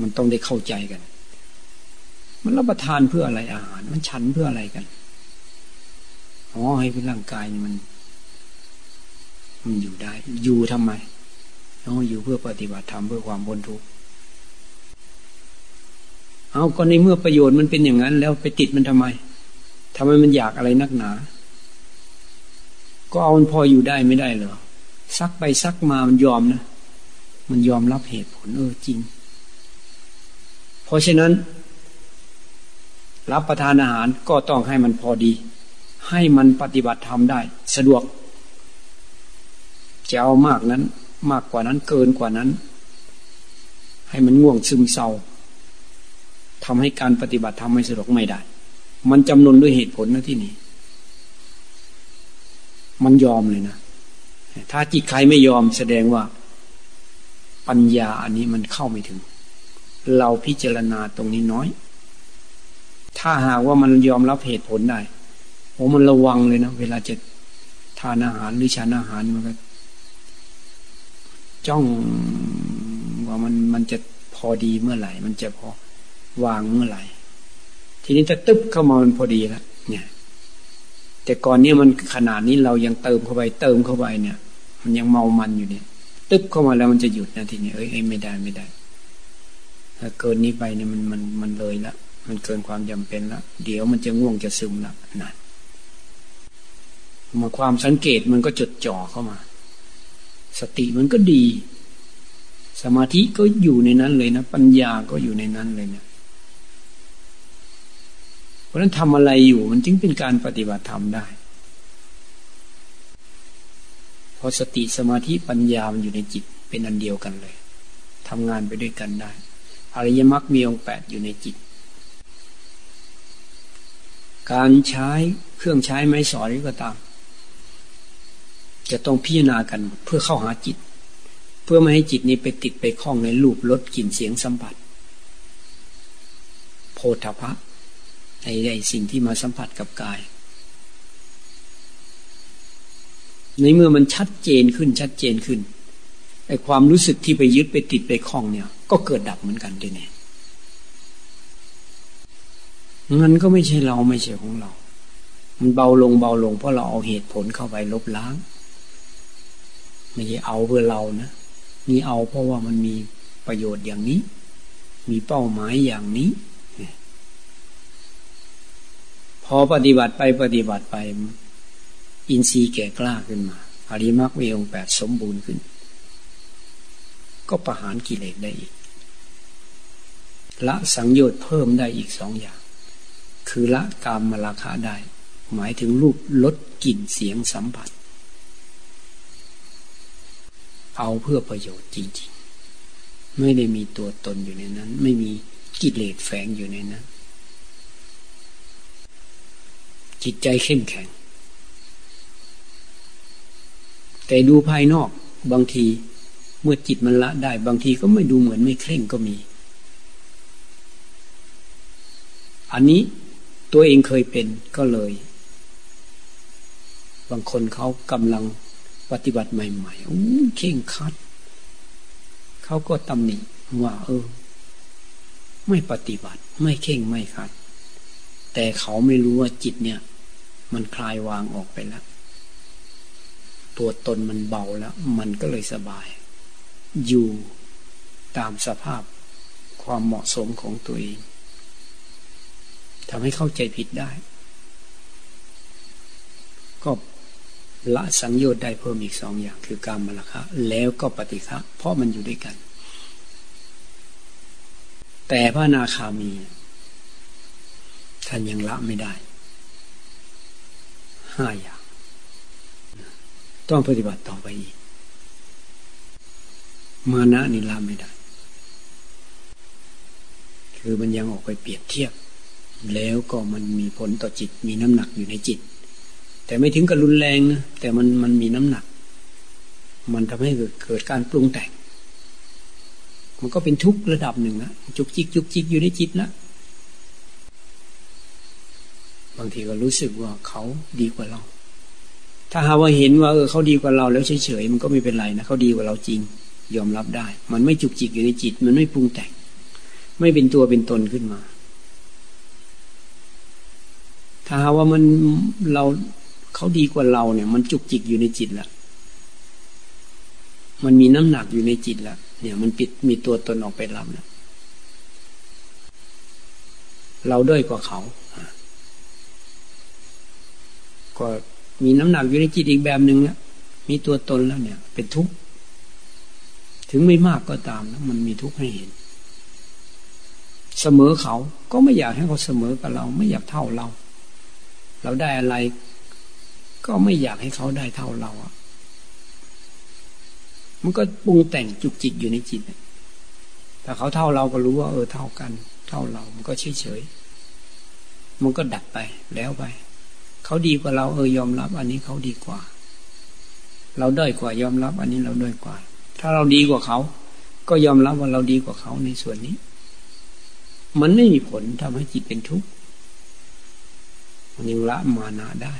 มันต้องได้เข้าใจกัน มันรับประทานเพื่ออะไรอาหาร มันฉันเพื่ออะไรกันอ๋อให้ร่างกายมัน มันอยู่ได้ อยู่ทำไมอ๋ออยู่เพื่อปฏิบัติธรรมเพื่อความบนทุกข์เอาก็ในเมื่อประโยชน์มันเป็นอย่างนั้น แล้วไปติดมันทำไมทำไมมันอยากอะไรนักหนา ก็เอามันพออยู่ได้ไม่ได้เหรอซักไปซักมามันยอมนะ มันยอมรับเหตุผลเออจริง เพราะฉะนั้น รับประทานอาหารก็ต้องให้มันพอดี ให้มันปฏิบัติธรรมได้ สะดวกจะเอามากนั้น มากกว่านั้นเกินกว่านั้น ให้มันง่วงซึมเศร้าทำให้การปฏิบัติทำไม่สะดวกไม่ได้ มันจำนวนด้วยเหตุผลนะที่นี่ มันยอมเลยนะ ถ้าจิตใครไม่ยอมแสดงว่า ปัญญาอันนี้มันเข้าไม่ถึง เราพิจารณาตรงนี้น้อย ถ้าหากว่ามันยอมรับเหตุผลได้โอ้มันระวังเลยนะ เวลาจะทานอาหารหรือฉันอาหารมันก็จ้องว่ามันมันจะพอดีเมื่อไหร่ มันจะพอวางเมื่อไหร่ ทีนี้จะตึ๊บเข้ามามันพอดีแล้วเนี่ย แต่ก่อนนี้มันขนาดนี้เรายังเติมเข้าไปเติมเข้าไปเนี่ย มันยังเมามันอยู่เนี่ยตึ๊บเข้ามาแล้วมันจะหยุดนะทีนี้เอ้ยไม่ได้ไม่ได้ถ้าเกินนี้ไปเนี่ยมันมันมันเลยละมันเกินความจำเป็นละเดี๋ยวมันจะง่วงจะซึมละนั่นมาความสังเกตมันก็จดจ่อเข้ามา สติมันก็ดี สมาธิก็อยู่ในนั้นเลยนะ ปัญญาก็อยู่ในนั้นเลยเนี่ย เพราะนั้นทำอะไรอยู่มันจึงเป็นการปฏิบัติธรรมได้เพราะสติสมาธิปัญญามันอยู่ในจิตเป็นอันเดียวกันเลยทำงานไปด้วยกันได้อริยมรรคมีองค์แปดอยู่ในจิต การใช้เครื่องใช้ไม้สอยก็ตาม จะต้องพิจารณากันเพื่อเข้าหาจิต เพื่อไม่ให้จิตนี้ไปติดไปคล้องในรูปรสกลิ่นเสียงสัมผัสโพธพะ ในในสิ่งที่มาสัมผัสกับกาย ในเมื่อมันชัดเจนขึ้นชัดเจนขึ้นไอความรู้สึกที่ไปยึดไปติดไปคล้องเนี่ย ก็เกิดดับเหมือนกันด้วยเนี่ยงั้นก็ไม่ใช่เราไม่ใช่ของเรา มันเบาลงเบาลงเพราะเราเอาเหตุผลเข้าไปลบล้าง ไม่ใช่เอาเพื่อเรานะนี่เอาเพราะว่ามันมีประโยชน์อย่างนี้ มีเป้าหมายอย่างนี้พ อปฏิบัติไปปฏิบัติไป อินทรีย์แก่กล้าขึ้นมาอริมักมีองแปดสมบูรณ์ขึ้น ก็ประหารกิเลสได้อีก ละสังโยชน์เพิ่มได้อีกสองอย่าง คือละกามมราคะได้ หมายถึงรูปลดกลิ่นเสียงสัมผัส เอาเพื่อประโยชน์จริง ๆ ไม่ได้มีตัวตนอยู่ในนั้น ไม่มีกิเลสแฝงอยู่ในนั้น จิตใจเข้มแข็ง แต่ดูภายนอกบางทีเมื่อจิตมันละได้บางทีก็ไม่ดูเหมือนไม่เคร่งก็มี อันนี้ตัวเองเคยเป็นก็เลย บางคนเขากำลังปฏิบัติใหม่ๆโอ้เข่งคัด เขาก็ตำหนิว่าเออ ไม่ปฏิบัติ ไม่เข่งไม่คัด แต่เขาไม่รู้ว่าจิตเนี่ย มันคลายวางออกไปแล้ว ตัวตนมันเบาแล้ว มันก็เลยสบาย อยู่ตามสภาพความเหมาะสมของตัวเองทำให้เข้าใจผิดได้ ก็ละสังโยชน์ได้เพิ่มอีกสองอย่าง คือการมรคะ แล้วก็ปฏิฆะเพราะมันอยู่ด้วยกัน แต่พระนาคามี ท่านยังละไม่ได้ ห้าอย่าง ต้องปฏิบัติต่อไปอีก มานะนี่ละไม่ได้ คือมันยังออกไปเปรียบเทียบ แล้วก็มันมีผลต่อจิต มีน้ำหนักอยู่ในจิต แต่ไม่ถึงกับรุนแรงนะแต่มันมันมีน้ำหนัก มันทำให้เกิดการปรุงแต่ง มันก็เป็นทุกข์ระดับหนึ่งนะจุกจิกจุกจิกอยู่ในจิตนะบางทีก็รู้สึกว่าเขาดีกว่าเรา ถ้าหาว่าเห็นว่าเออเขาดีกว่าเราแล้วเฉยๆมันก็ไม่เป็นไรนะเขาดีกว่าเราจริง ยอมรับได้ มันไม่จุกจิกอยู่ในจิต มันไม่ปรุงแต่ง ไม่เป็นตัวเป็นตนขึ้นมา ถ้าหาว่ามันเราเขาดีกว่าเราเนี่ย มันจุกจิกอยู่ในจิตแล้วมันมีน้ำหนักอยู่ในจิตแล้วเนี่ย มันปิดมีตัวตนออกไปรับแล้วเราด้อยกว่าเขา ก็มีน้ำหนักอยู่ในจิตอีกแบบหนึ่งเนี่ยมีตัวตนแล้วเนี่ย เป็นทุกข์ถึงไม่มากก็ตามนะมันมีทุกข์ให้เห็น เสมอเขาก็ไม่อยากให้เขาเสมอกับเรา ไม่อยากเท่าเรา เราได้อะไร ก็ไม่อยากให้เขาได้เท่าเราอะมันก็ปรุงแต่งจุกจิกอยู่ในจิตถ้าเขาเท่าเราก็รู้ว่า เออเท่ากัน เท่าเรา มันก็เฉยเฉยมันก็ดับไปแล้วไป เขาดีกว่าเราเออยอมรับ อันนี้เขาดีกว่า เราด้อยกว่ายอมรับ อันนี้เราด้อยกว่า ถ้าเราดีกว่าเขา ก็ยอมรับว่าเราดีกว่าเขาในส่วนนี้ มันไม่มีผลทำให้จิตเป็นทุกข์มันยังละมานาได้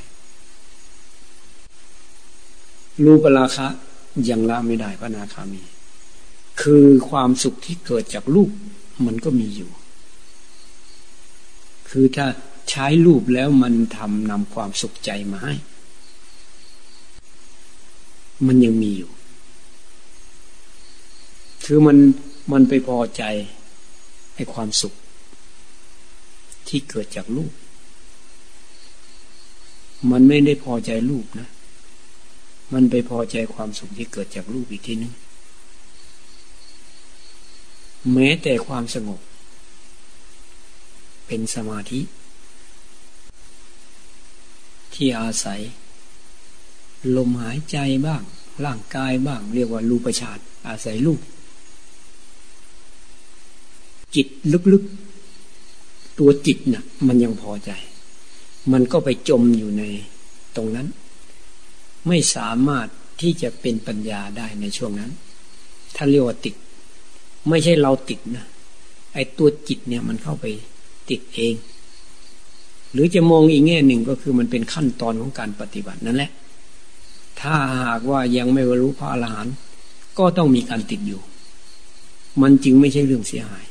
รูปราคะยังละไม่ได้พระนาคามี คือความสุขที่เกิดจากรูปมันก็มีอยู่ คือถ้า ใช้รูปแล้วมันทำนำความสุขใจมาให้ มันยังมีอยู่ คือมันมันไปพอใจให้ความสุข ที่เกิดจากรูป มันไม่ได้พอใจรูปนะ มันไปพอใจความสุขที่เกิดจากรูปอีกทีนึง แม้แต่ความสงบ เป็นสมาธิ ที่อาศัย ลมหายใจบ้าง ร่างกายบ้าง เรียกว่ารูปฌานอาศัยรูปจิตลึกๆ ตัวจิตนะ่ะ มันยังพอใจ มันก็ไปจมอยู่ในตรงนั้น ไม่สามารถที่จะเป็นปัญญาได้ในช่วงนั้นถ้าเรียกว่าติด ไม่ใช่เราติดนะไอ้ตัวจิตเนี่ยมันเข้าไปติดเอง หรือจะมองอีกแง่หนึ่งก็คือมันเป็นขั้นตอนของการปฏิบัตินั่นแหละ ถ้าหากว่ายังไม่รู้พระอรหันต์ก็ต้องมีการติดอยู่ มันจึงไม่ใช่เรื่องเสียหาย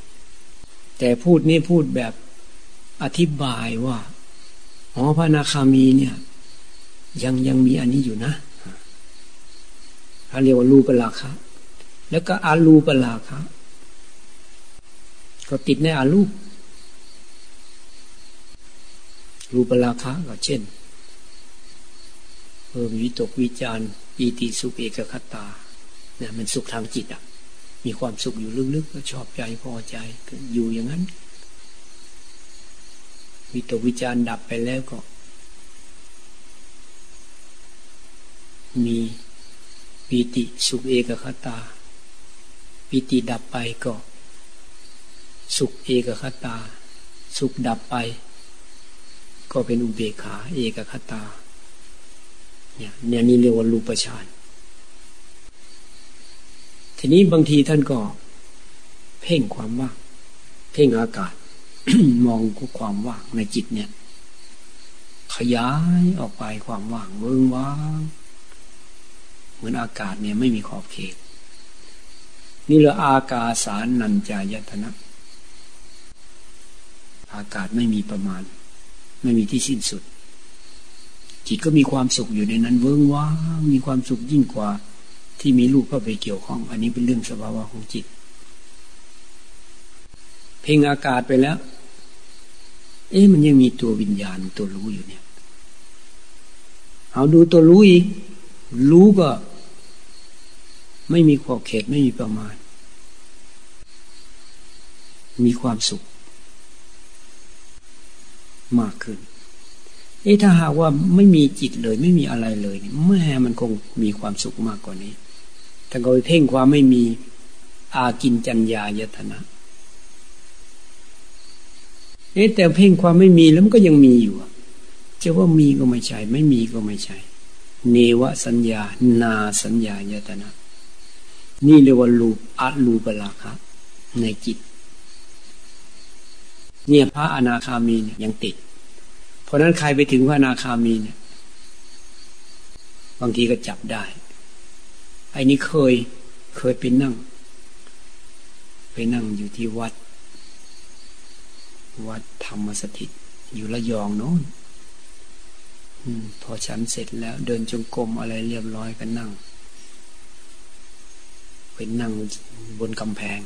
แต่พูดนี่พูดแบบอธิบายว่าอ๋อพระนาคามีเนี่ย ยังยังมีอันนี้อยู่นะเขาเรียกว่ารูปราคะ แล้วก็อารูปราคะ ก็ติดในอารูป รูปราคะก็เช่นเออวิตกวิจารปีติสุขเอกคตาเนี่ยมันสุขทางจิตอะ มีความสุขอยู่ลึกๆก็ชอบใจพอใจอยู่อย่างนั้นวิตกวิจารดับไปแล้วก็ มีปิติสุขเอกคตาปิติดับไปก็ สุขเอกคตา สุขดับไป ก็เป็นอุเบกขา เอกคตา เนี่ยเนี่ยนี่เรียกว่ารูปฌานทีนี้บางทีท่านก็ เพ่งความว่าง เพ่งอากาศ มองความว่างในจิตเนี่ย ขยายออกไปความว่างเวิงว่างเหมือนอากาศเนี่ยไม่มีขอบเขต นี่เราอากาสารนันจายตนะ อากาศไม่มีประมาณ ไม่มีที่สิ้นสุด จิตก็มีความสุขอยู่ในนั้น เวิ้งว่างมีความสุขยิ่งกว่า ที่มีลูกเข้าไปเกี่ยวข้อง อันนี้เป็นเรื่องสภาวะของจิต เพ่งอากาศไปแล้ว เอ๊ะมันยังมีตัววิญญาณตัวรู้อยู่เนี่ย เอาดูตัวรู้อีก รู้ก็ ไม่มีขอบเขตไม่มีประมาณ มีความสุข มากขึ้นเอ๊ะถ้าหากว่าไม่มีจิตเลยไม่มีอะไรเลยแม่มันคงมีความสุขมากกว่านี้ท่านก็ไปเพ่งความไม่มีอากินจัญญายตนะเอ๊ะแต่เพ่งความไม่มีแล้วมันก็ยังมีอยู่จะว่ามีก็ไม่ใช่ ไม่มีก็ไม่ใช่ เนวสัญญา นาสัญญายตนะ นี่เรียกว่ารูปอัลูปราคะในจิต เนี่ยพระอนาคามีเนี่ยยังติด เพราะนั้นใครไปถึงพระอนาคามีเนี่ย บางทีก็จับได้ ไอ้นี้เคยเคยไปนั่ง ไปนั่งอยู่ที่วัด วัดธรรมสถิต อยู่ละยองโน้นพอฉันเสร็จแล้ว เดินจงกรมอะไรเรียบร้อยก็นั่งไปนั่งบนกำแพง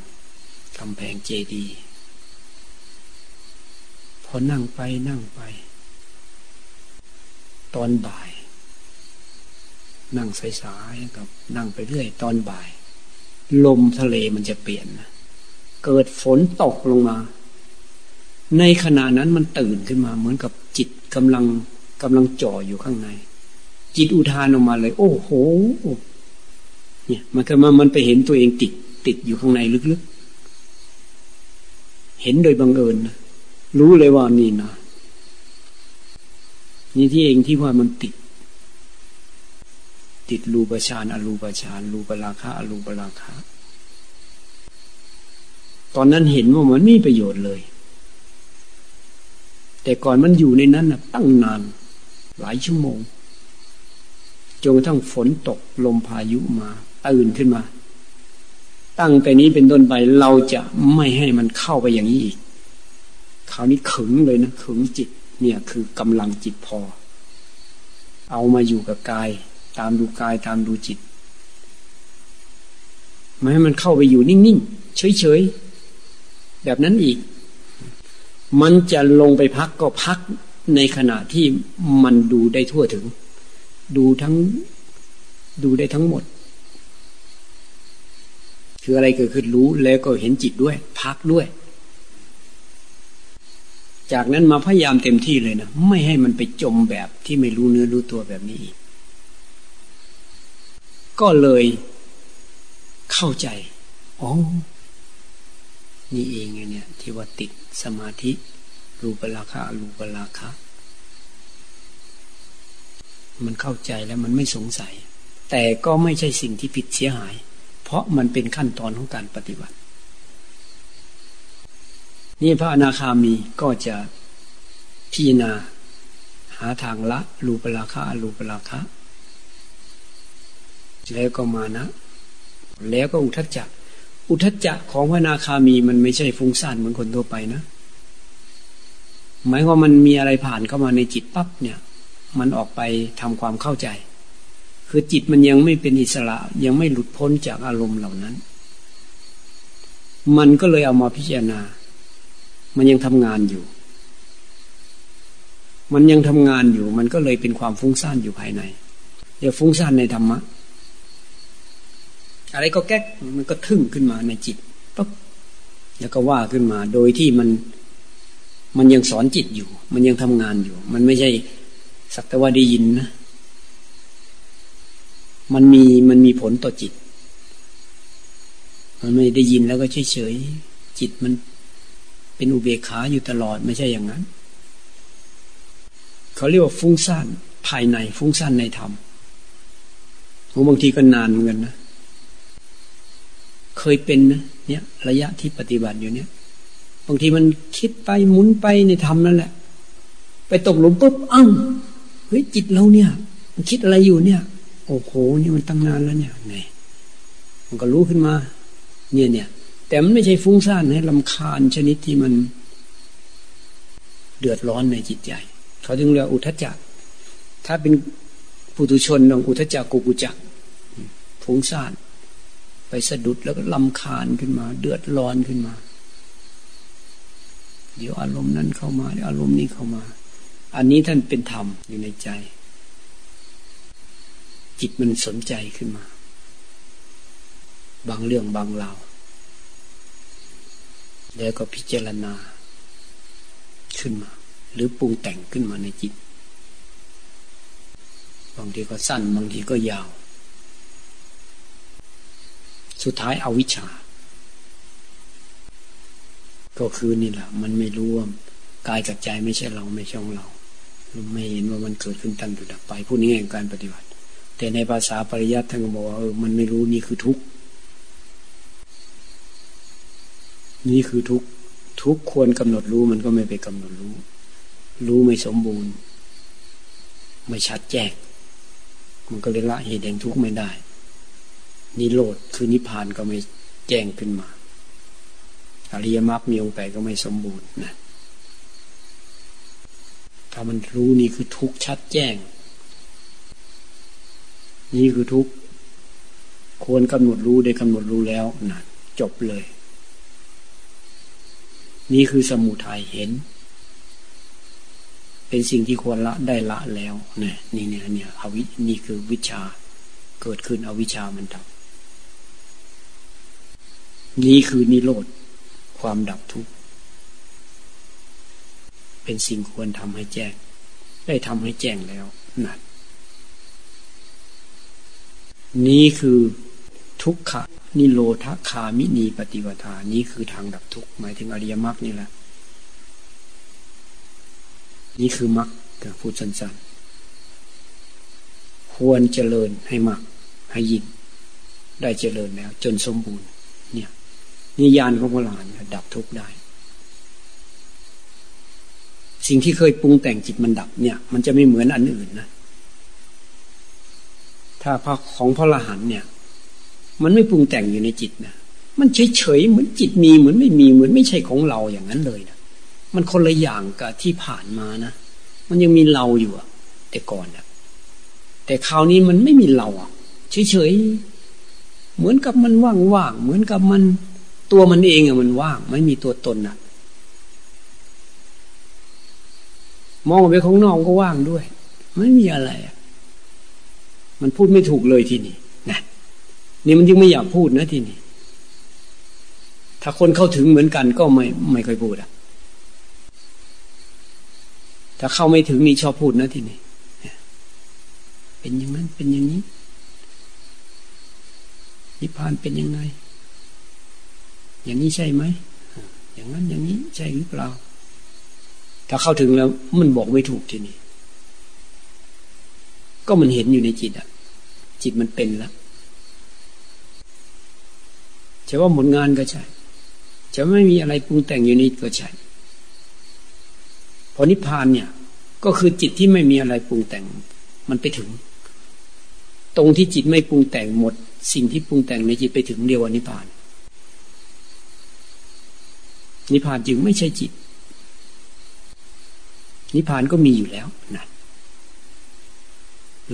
กำแพงเจดีย์ พอนั่งไปนั่งไป ตอนบ่าย นั่งสายๆกับนั่งไปเรื่อย ตอนบ่าย ลมทะเลมันจะเปลี่ยนนะเกิดฝนตกลงมา ในขณะนั้นมันตื่นขึ้นมา เหมือนกับจิตกำลังกำลังจ่ออยู่ข้างใน จิตอุทานออกมาเลย โอ้โหเนี่ย มันก็มามันไปเห็นตัวเองติดติดอยู่ข้างในลึกๆ เห็นโดยบังเอิญนะ รู้เลยว่านี่นะนี่ที่เองที่ว่ามันติด ติดรูปฌานอรูปฌานรูปราคะอรูปราคะตอนนั้นเห็นว่ามันไม่มีประโยชน์เลย แต่ก่อนมันอยู่ในนั้นนะตั้งนาน หลายชั่วโมงจนกระทั่งฝนตกลมพายุมาตื่นขึ้นมา ตั้งแต่นี้เป็นต้นไปเราจะไม่ให้มันเข้าไปอย่างนี้อีก คราวนี้ขึงเลยนะขึงจิตเนี่ยคือกำลังจิตพอ เอามาอยู่กับกาย ตามดูกายตามดูจิตไม่ให้มันเข้าไปอยู่นิ่งๆเฉยๆแบบนั้นอีก มันจะลงไปพักก็พักในขณะที่มันดูได้ทั่วถึง ดูทั้งดูได้ทั้งหมด คืออะไรเกิดขึ้นรู้แล้วก็เห็นจิตด้วย พักด้วย จากนั้นมาพยายามเต็มที่เลยนะ ไม่ให้มันไปจมแบบที่ไม่รู้เนื้อรู้ตัวแบบนี้กก็เลยเข้าใจ อ๋อ นี่เองไงเนี่ย ที่ว่าติดสมาธิ รูปราคะรูปราคะ มันเข้าใจแล้วมันไม่สงสัย แต่ก็ไม่ใช่สิ่งที่ผิดเสียหาย เพราะมันเป็นขั้นตอนของการปฏิบัติ นี่พระอนาคามีก็จะพิจารณาหาทางละรูปราคะรูปราคะแล้วก็มานะ แล้วก็อุทจจะอุทจจะของพระนาคามีมันไม่ใช่ฟุ้งซ่านเหมือนคนทั่วไปนะ หมายว่ามันมีอะไรผ่านเข้ามาในจิตปั๊บเนี่ย มันออกไปทำความเข้าใจ คือจิตมันยังไม่เป็นอิสระยังไม่หลุดพ้นจากอารมณ์เหล่านั้น มันก็เลยเอามาพิจารณา มันยังทำงานอยู่ มันยังทำงานอยู่ มันก็เลยเป็นความฟุ้งซ่านอยู่ภายในเดี๋ยวฟุ้งซ่านในธรรมะ อะไรก็แก๊กมันก็ทึ่งขึ้นมาในจิตปั๊บแล้วก็ว่าขึ้นมา โดยที่มันมันยังสอนจิตอยู่ มันยังทำงานอยู่ มันไม่ใช่สักแต่ว่าได้ยินนะมันมีมันมีผลต่อจิต มันไม่ได้ยินแล้วก็เฉยเฉยจิตมัน เป็นอุเบกขาอยู่ตลอดไม่ใช่อย่างนั้น เขาเรียกว่าฟุ้งซ่านภายในฟุ้งซ่านในธรรมบางทีก็นานเหมือนกันนะเคยเป็นนะเนี่ย ระยะที่ปฏิบัติอยู่เนี่ยบางทีมันคิดไปหมุนไปในธรรมนั่นแหละ ไปตกหลุมปุ๊บอ้าเฮ้ยจิตเราเนี่ย มันคิดอะไรอยู่เนี่ย โอ้โหนี่มันตั้งนานแล้วเนี่ยไงมันก็รู้ขึ้นมา เนี่ยเนี่ย แต่มันไม่ใช่ฟุ้งซ่านให้ลำคาญชนิดที่มันเดือดร้อนในจิตใจ เขาจึงเรียกอุทจจะถ้าเป็นปุถุชนลองอุทจจะกุกุจักฟุ้งซ่านไปสะดุดแล้วก็ลำคาญขึ้นมา เดือดร้อนขึ้นมา เดี๋ยวอารมณ์นั้นเข้ามาเดี๋ยวอารมณ์นี้เข้ามา อันนี้ท่านเป็นธรรมอยู่ในใจ จิตมันสนใจขึ้นมา บางเรื่องบางราว แล้วก็พิจารณาขึ้นมา หรือปรุงแต่งขึ้นมาในจิต บางทีก็สั้น บางทีก็ยาว สุดท้ายเอาวิชา ก็คือนี่แหละ มันไม่รู้ว่ากายกับใจไม่ใช่เราไม่ใช่ของเราไม่เห็นว่ามันเกิดขึ้นตั้งอยู่ดับไป ผู้นี้เองการปฏิบัติ แต่ในภาษาปริยัติท่านก็บอกว่าเออมันไม่รู้นี่คือทุกข์ นี่คือทุกทุกควรกำหนดรู้มันก็ไม่ไปกำหนดรู้ รู้ไม่สมบูรณ์ ไม่ชัดแจ้งมันก็เลยละเหตุแห่งทุกข์ไม่ได้นิโรธคือนิพพานก็ไม่แจ้งขึ้นมา อริยมรรคมีองค์แปดก็ไม่สมบูรณ์นะถ้ามันรู้นี่คือทุกข์ชัดแจ้ง นี่คือทุกข์ควรกำหนดรู้ได้กำหนดรู้แล้วนะจบเลย นี่คือสมุทัยเห็น เป็นสิ่งที่ควรละได้ละแล้วเนี่ยนี่เนี่ยเนี่ยอวินี่คือวิชาเกิดขึ้นอวิชามันดับนี่คือนิโรธความดับทุกข์เป็นสิ่งควรทำให้แจ้ง ได้ทำให้แจ้งแล้วนั่นนี่คือ ทุกขะนิโรธคามินีปฏิวทานี้คือทางดับทุกข์หมายถึงอริยมรรคนี่แหละนี่คือมรรคพูดสั้นๆ ควรเจริญให้มากให้ยิ่งได้เจริญแล้ว จนสมบูรณ์ เนี่ยนิยานของพระหลานดับทุกข์ได้ สิ่งที่เคยปรุงแต่งจิตมันดับเนี่ย มันจะไม่เหมือนอันอื่นนะ ถ้าพระของพระละหันเนี่ย มันไม่ปรุงแต่งอยู่ในจิตนะมันเฉยเฉยเหมือนจิตมีเหมือนไม่มีเหมือนไม่ใช่ของเราอย่างนั้นเลยนะมันคนละอย่างกับที่ผ่านมานะมันยังมีเราอยู่อะแต่ก่อนอะแต่คราวนี้มันไม่มีเราอะเฉยเฉยเหมือนกับมันว่างๆเหมือนกับมันตัวมันเองอะมันว่าง ไม่มีตัวตนอะมองไปข้างนอกก็ว่างด้วย ไม่มีอะไรอะมันพูดไม่ถูกเลยทีนี้นะ นี่มันยังไม่อยากพูดนะทีนี้ถ้าคนเข้าถึงเหมือนกันก็ไม่ไม่ค่อยพูดอะ ถ้าเข้าไม่ถึงนี่ชอบพูดนะทีนี้เป็นอย่างนั้นเป็นอย่างนี้นิพพานเป็นยังไง อย่างนี้ใช่ไหม อย่างนั้นอย่างนี้ใช่หรือเปล่า ถ้าเข้าถึงแล้ว มันบอกไม่ถูกทีนี้ ก็มันเห็นอยู่ในจิตอะ จิตมันเป็นแล้ว จะว่าหมดงานก็ใช่ จะไม่มีอะไรปรุงแต่งอยู่นี้ก็ใช่พอนิพพานเนี่ย ก็คือจิตที่ไม่มีอะไรปรุงแต่ง มันไปถึง ตรงที่จิตไม่ปรุงแต่งหมด สิ่งที่ปรุงแต่งในจิตไปถึงเดียววันนิพพาน นิพพานจึงไม่ใช่จิต นิพพานก็มีอยู่แล้วนะ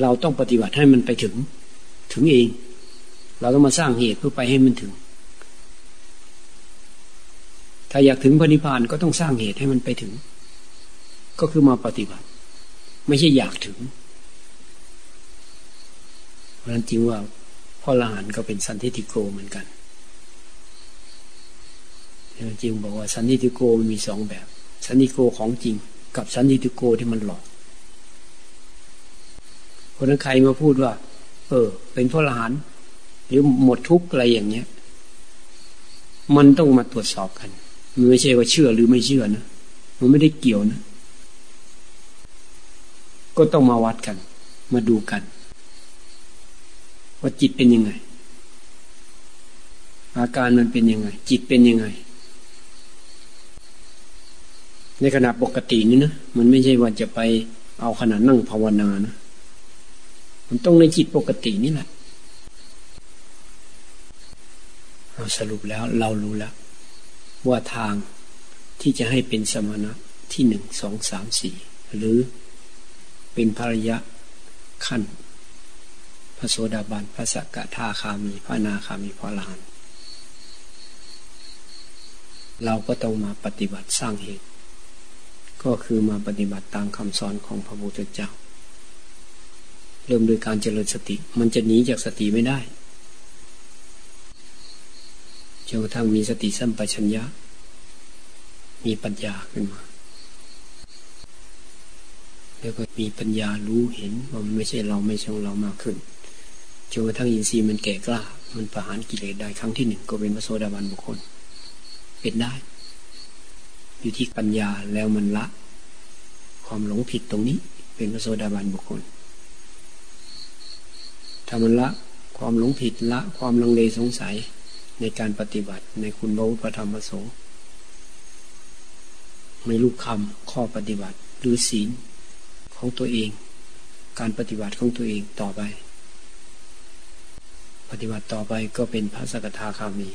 เราต้องปฏิบัติให้มันไปถึง ถึงเอง เราต้องมาสร้างเหตุเพื่อไปให้มันถึง ถ้าอยากถึงพระนิพพานก็ต้องสร้างเหตุให้มันไปถึง ก็คือมาปฏิบัติ ไม่ใช่อยากถึง เพราะนั้นจริงว่าพ่อละหันก็เป็นสันทิติโกเหมือนกันจริงบอกว่าสันทิติโกมันมีสองแบบ สันติโกของจริง กับสันติโกที่มันหลอกคนนั้นใครมาพูดว่า เออ เป็นพ่อละหันหรือหมดทุกข์อะไรอย่างเนี้ย มันต้องมาตรวจสอบกัน มันไม่ใช่ว่าเชื่อหรือไม่เชื่อนะมันไม่ได้เกี่ยวนะ ก็ต้องมาวัดกัน มาดูกัน ว่าจิตเป็นยังไง อาการมันเป็นยังไง จิตเป็นยังไง ในขณะปกตินี่นะมันไม่ใช่ว่าจะไปเอาขนาดนั่งภาวนานะมันต้องในจิตปกตินี่แหละเราสรุปแล้วเรารู้แล้ว ว่าทางที่จะให้เป็นสมณะที่หนึ่งสองสามสี่หรือเป็นภรยะขั้น พระโสดาบันพระสกทาคามีพระนาคามีพระลาน เราก็ต้องมาปฏิบัติสร้างเหตุ ก็คือมาปฏิบัติตามคำสอนของพระพุทธเจ้า เริ่มโดยการเจริญสติ มันจะหนีจากสติไม่ได้ จนกระทั่งมีสติสัมปชัญญะ มีปัญญาขึ้นมา แล้วก็มีปัญญารู้เห็นว่ามันไม่ใช่เราไม่ใช่เรามากขึ้นจนกระทั่งอินทรีย์มันแก่กล้า มันประหารกิเลสได้ครั้งที่หนึ่งก็เป็นพระโสดาบันบุคคล เป็นได้ อยู่ที่ปัญญาแล้วมันละ ความหลงผิดตรงนี้ เป็นพระโสดาบันบุคคลถ้ามันละความหลงผิดละความลังเลสงสัย ในการปฏิบัติในคุณพระพุทธธรรมประสงค์ในรูปคำข้อปฏิบัติหรือศีลของตัวเอง การปฏิบัติของตัวเองต่อไป ปฏิบัติต่อไปก็เป็นพระสกทาคามี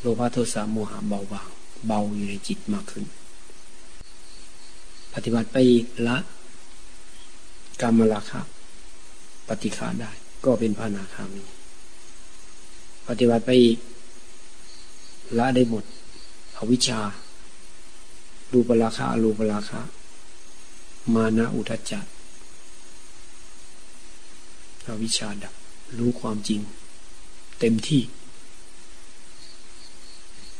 โลภะโทสะโมหะเบาบางเบาอยู่ในจิตมากขึ้น ปฏิบัติไปละกรรมราคะปฏิฆาได้ก็เป็นพระนาคามี ปฏิบัติไปอีกละได้หมดอวิชชารูปราคะรูปราคะมานะอุทจจะอวิชาดับ รู้ความจริง เต็มที่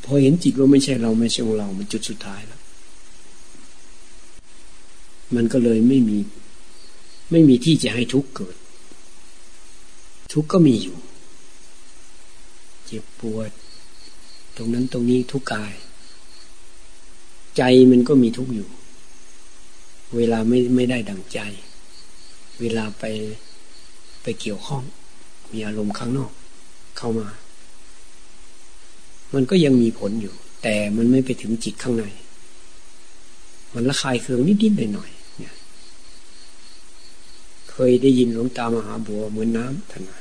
พอเห็นจิตว่าไม่ใช่เราไม่ใช่ของเรา มันจุดสุดท้ายแล้ว มันก็เลยไม่มี ไม่มีที่จะให้ทุกข์เกิด ทุกข์ก็มีอยู่ เจ็บปวด ตรงนั้นตรงนี้ทุกกาย ใจมันก็มีทุกอยู่ เวลาไม่ไม่ได้ดังใจ เวลาไปไปเกี่ยวข้อง มีอารมณ์ข้างนอก เข้ามา มันก็ยังมีผลอยู่ แต่มันไม่ไปถึงจิตข้างใน มันละคายเคืองนิดๆหน่อยๆเนี่ยเคยได้ยินหลวงตามหาบัวเหมือนน้ำท่านว่า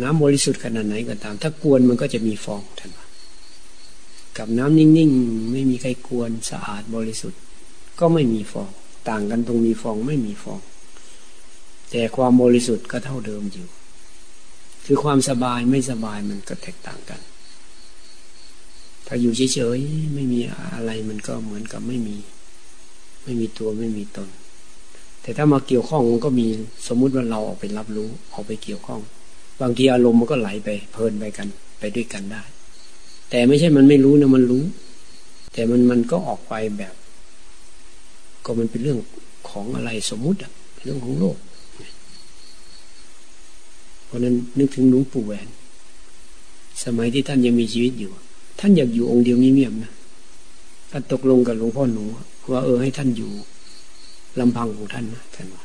น้ำบริสุทธิ์ขนาดไหนก็ตาม ถ้ากวนมันก็จะมีฟองท่านว่ากับน้ำนิ่งๆ ไม่มีใครกวนสะอาดบริสุทธิ์ ก็ไม่มีฟอง ต่างกันตรงมีฟองไม่มีฟอง แต่ความบริสุทธิ์ก็เท่าเดิมอยู่ คือความสบายไม่สบายมันก็แตกต่างกัน ถ้าอยู่เฉยๆไม่มีอะไรมันก็เหมือนกับไม่มี ไม่มีตัวไม่มีตน แต่ถ้ามาเกี่ยวข้องมันก็มีสมมุติว่าเราออกไปรับรู้ออกไปเกี่ยวข้อง บางทีอารมณ์มันก็ไหลไปเพลินไปกันไปด้วยกันได้ แต่ไม่ใช่มันไม่รู้นะมันรู้ แต่มันมันก็ออกไปแบบ ก็มันเป็นเรื่องของอะไรสมมุติอะเรื่องของโลก เพราะนั้นนึกถึงหลวงปู่แหวน สมัยที่ท่านยังมีชีวิตอยู่ ท่านอยากอยู่องค์เดียวเงียบๆนะท่านตกลงกับหลวงพ่อหนูว่าเออให้ท่านอยู่ลำพังของท่านนะท่านว่า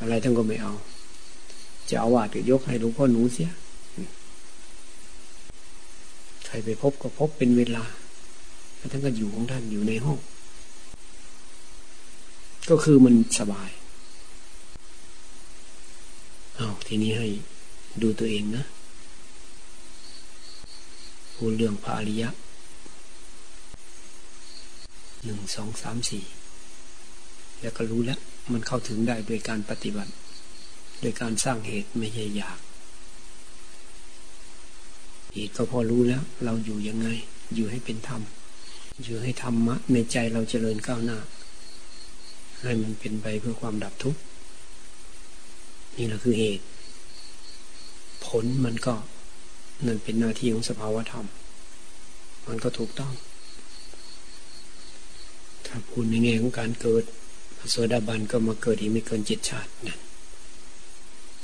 อะไรท่านก็ไม่เอา จะเอาว่าดก็ยกให้หลวงพ่อหนูเสียใครไปพบก็พบเป็นเวลาแล้วท่านก็อยู่ของท่านอยู่ในห้อง ก็คือมันสบายเอาทีนี้ให้ดูตัวเองนะพูดเรื่องพาริยะหนึ่งสองสามสี่แล้วก็รู้แล้ว มันเข้าถึงได้โดยการปฏิบัติ โดยการสร้างเหตุไม่ใช่อยาก เหตุก็พอรู้แล้ว เราอยู่ยังไง อยู่ให้เป็นธรรม อยู่ให้ธรรมะในใจเราเจริญก้าวหน้า ให้มันเป็นไปเพื่อความดับทุกข์นี่แหละคือเหตุ ผลมันก็นั่นเป็นหน้าที่ของสภาวธรรม มันก็ถูกต้อง ถ้าพูดในแง่ของการเกิดพระโสดาบันก็มาเกิดอีกไม่เกินเจ็ดชาตินั่น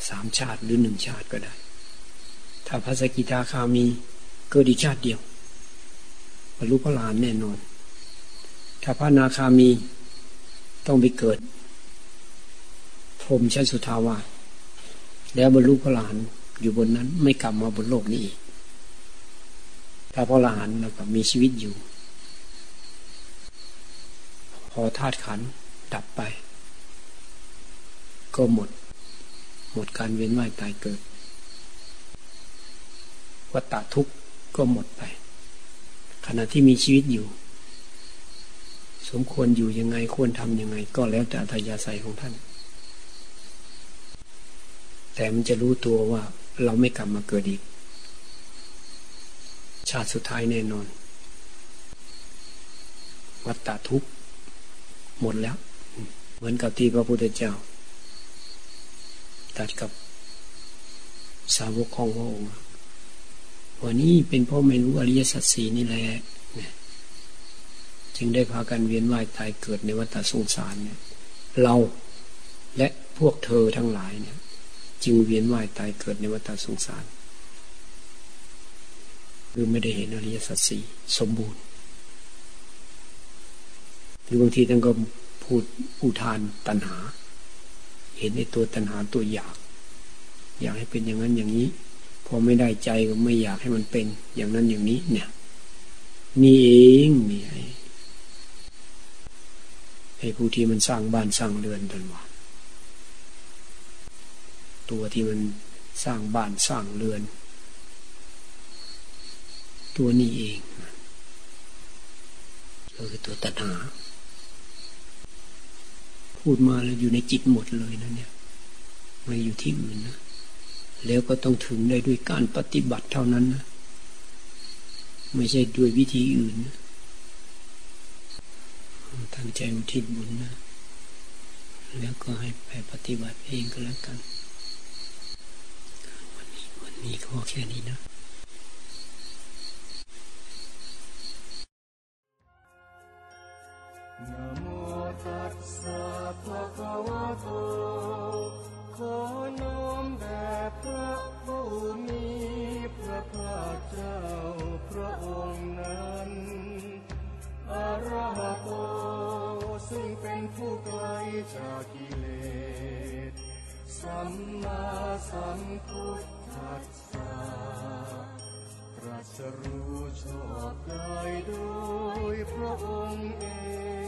สามชาติหรือหนึ่งชาติก็ได้ ถ้าพระสกิทาคามีเกิดอีกชาติเดียวบรรลุพระลานแน่นอน ถ้าพระนาคามีต้องไปเกิด พรมชั้นสุทาวาสแล้วบรรลุพระลานอยู่บนนั้นไม่กลับมาบนโลกนี้อีกถ้าพระลานแล้วก็มีชีวิตอยู่ พอธาตุขันดับไป ก็หมด หมดการเวียนว่ายตายเกิด วัฏฏะทุกข์ก็หมดไป ขณะที่มีชีวิตอยู่ สมควรอยู่ยังไงควรทำยังไง ก็แล้วแต่อัธยาศัยของท่าน แต่มันจะรู้ตัวว่าเราไม่กลับมาเกิดอีก ชาติสุดท้ายแน่นอน วัฏฏะทุกข์หมดแล้ว เหมือนกับที่พระพุทธเจ้า ตัดกับสาวกของพระองค์วันนี้เป็นเพราะไม่รู้อริยสัจสีนี่แหละจึงได้พากันเวียนว่ายตายเกิดในวัฏสงสารเนี่ย เราและพวกเธอทั้งหลายเนี่ย จึงเวียนว่ายตายเกิดในวัฏสงสารคือไม่ได้เห็นอริยสัจสีสมบูรณ์หรือบางทีท่านก็พูดอุทานตัณหา เห็นในตัวตัณหาตัวอยาก อยากให้เป็นอย่างนั้นอย่างนี้ พอไม่ได้ใจก็ไม่อยากให้มันเป็นอย่างนั้นอย่างนี้ เนี่ยมีเองมีไอ้ไอ้ผู้ที่มันสร้างบ้านสร้างเรือนตันว่าตัวที่มันสร้างบ้านสร้างเรือน ตัวนี้เองก็คือตัวตัณหา พูดมาแล้วอยู่ในจิตหมดเลยนะเนี่ย ไม่อยู่ที่อื่นนะ แล้วก็ต้องถึงได้ด้วยการปฏิบัติเท่านั้นนะ ไม่ใช่ด้วยวิธีอื่นนะตั้งใจอุทิศบุญนะ แล้วก็ให้ไปปฏิบัติเองก็แล้วกัน วันนี้วันนี้ก็แค่นี้นะนะโม ตัสสะภะคะวะโต ขอน้อมแด่พระผู้มีพระภาคเจ้าพระองค์นั้นอรหัตโตซึ่งเป็นผู้ไกลจากกิเลส สัมมาสัมพุทธัสสะตรัสรู้ชอบได้โดยพระองค์เอง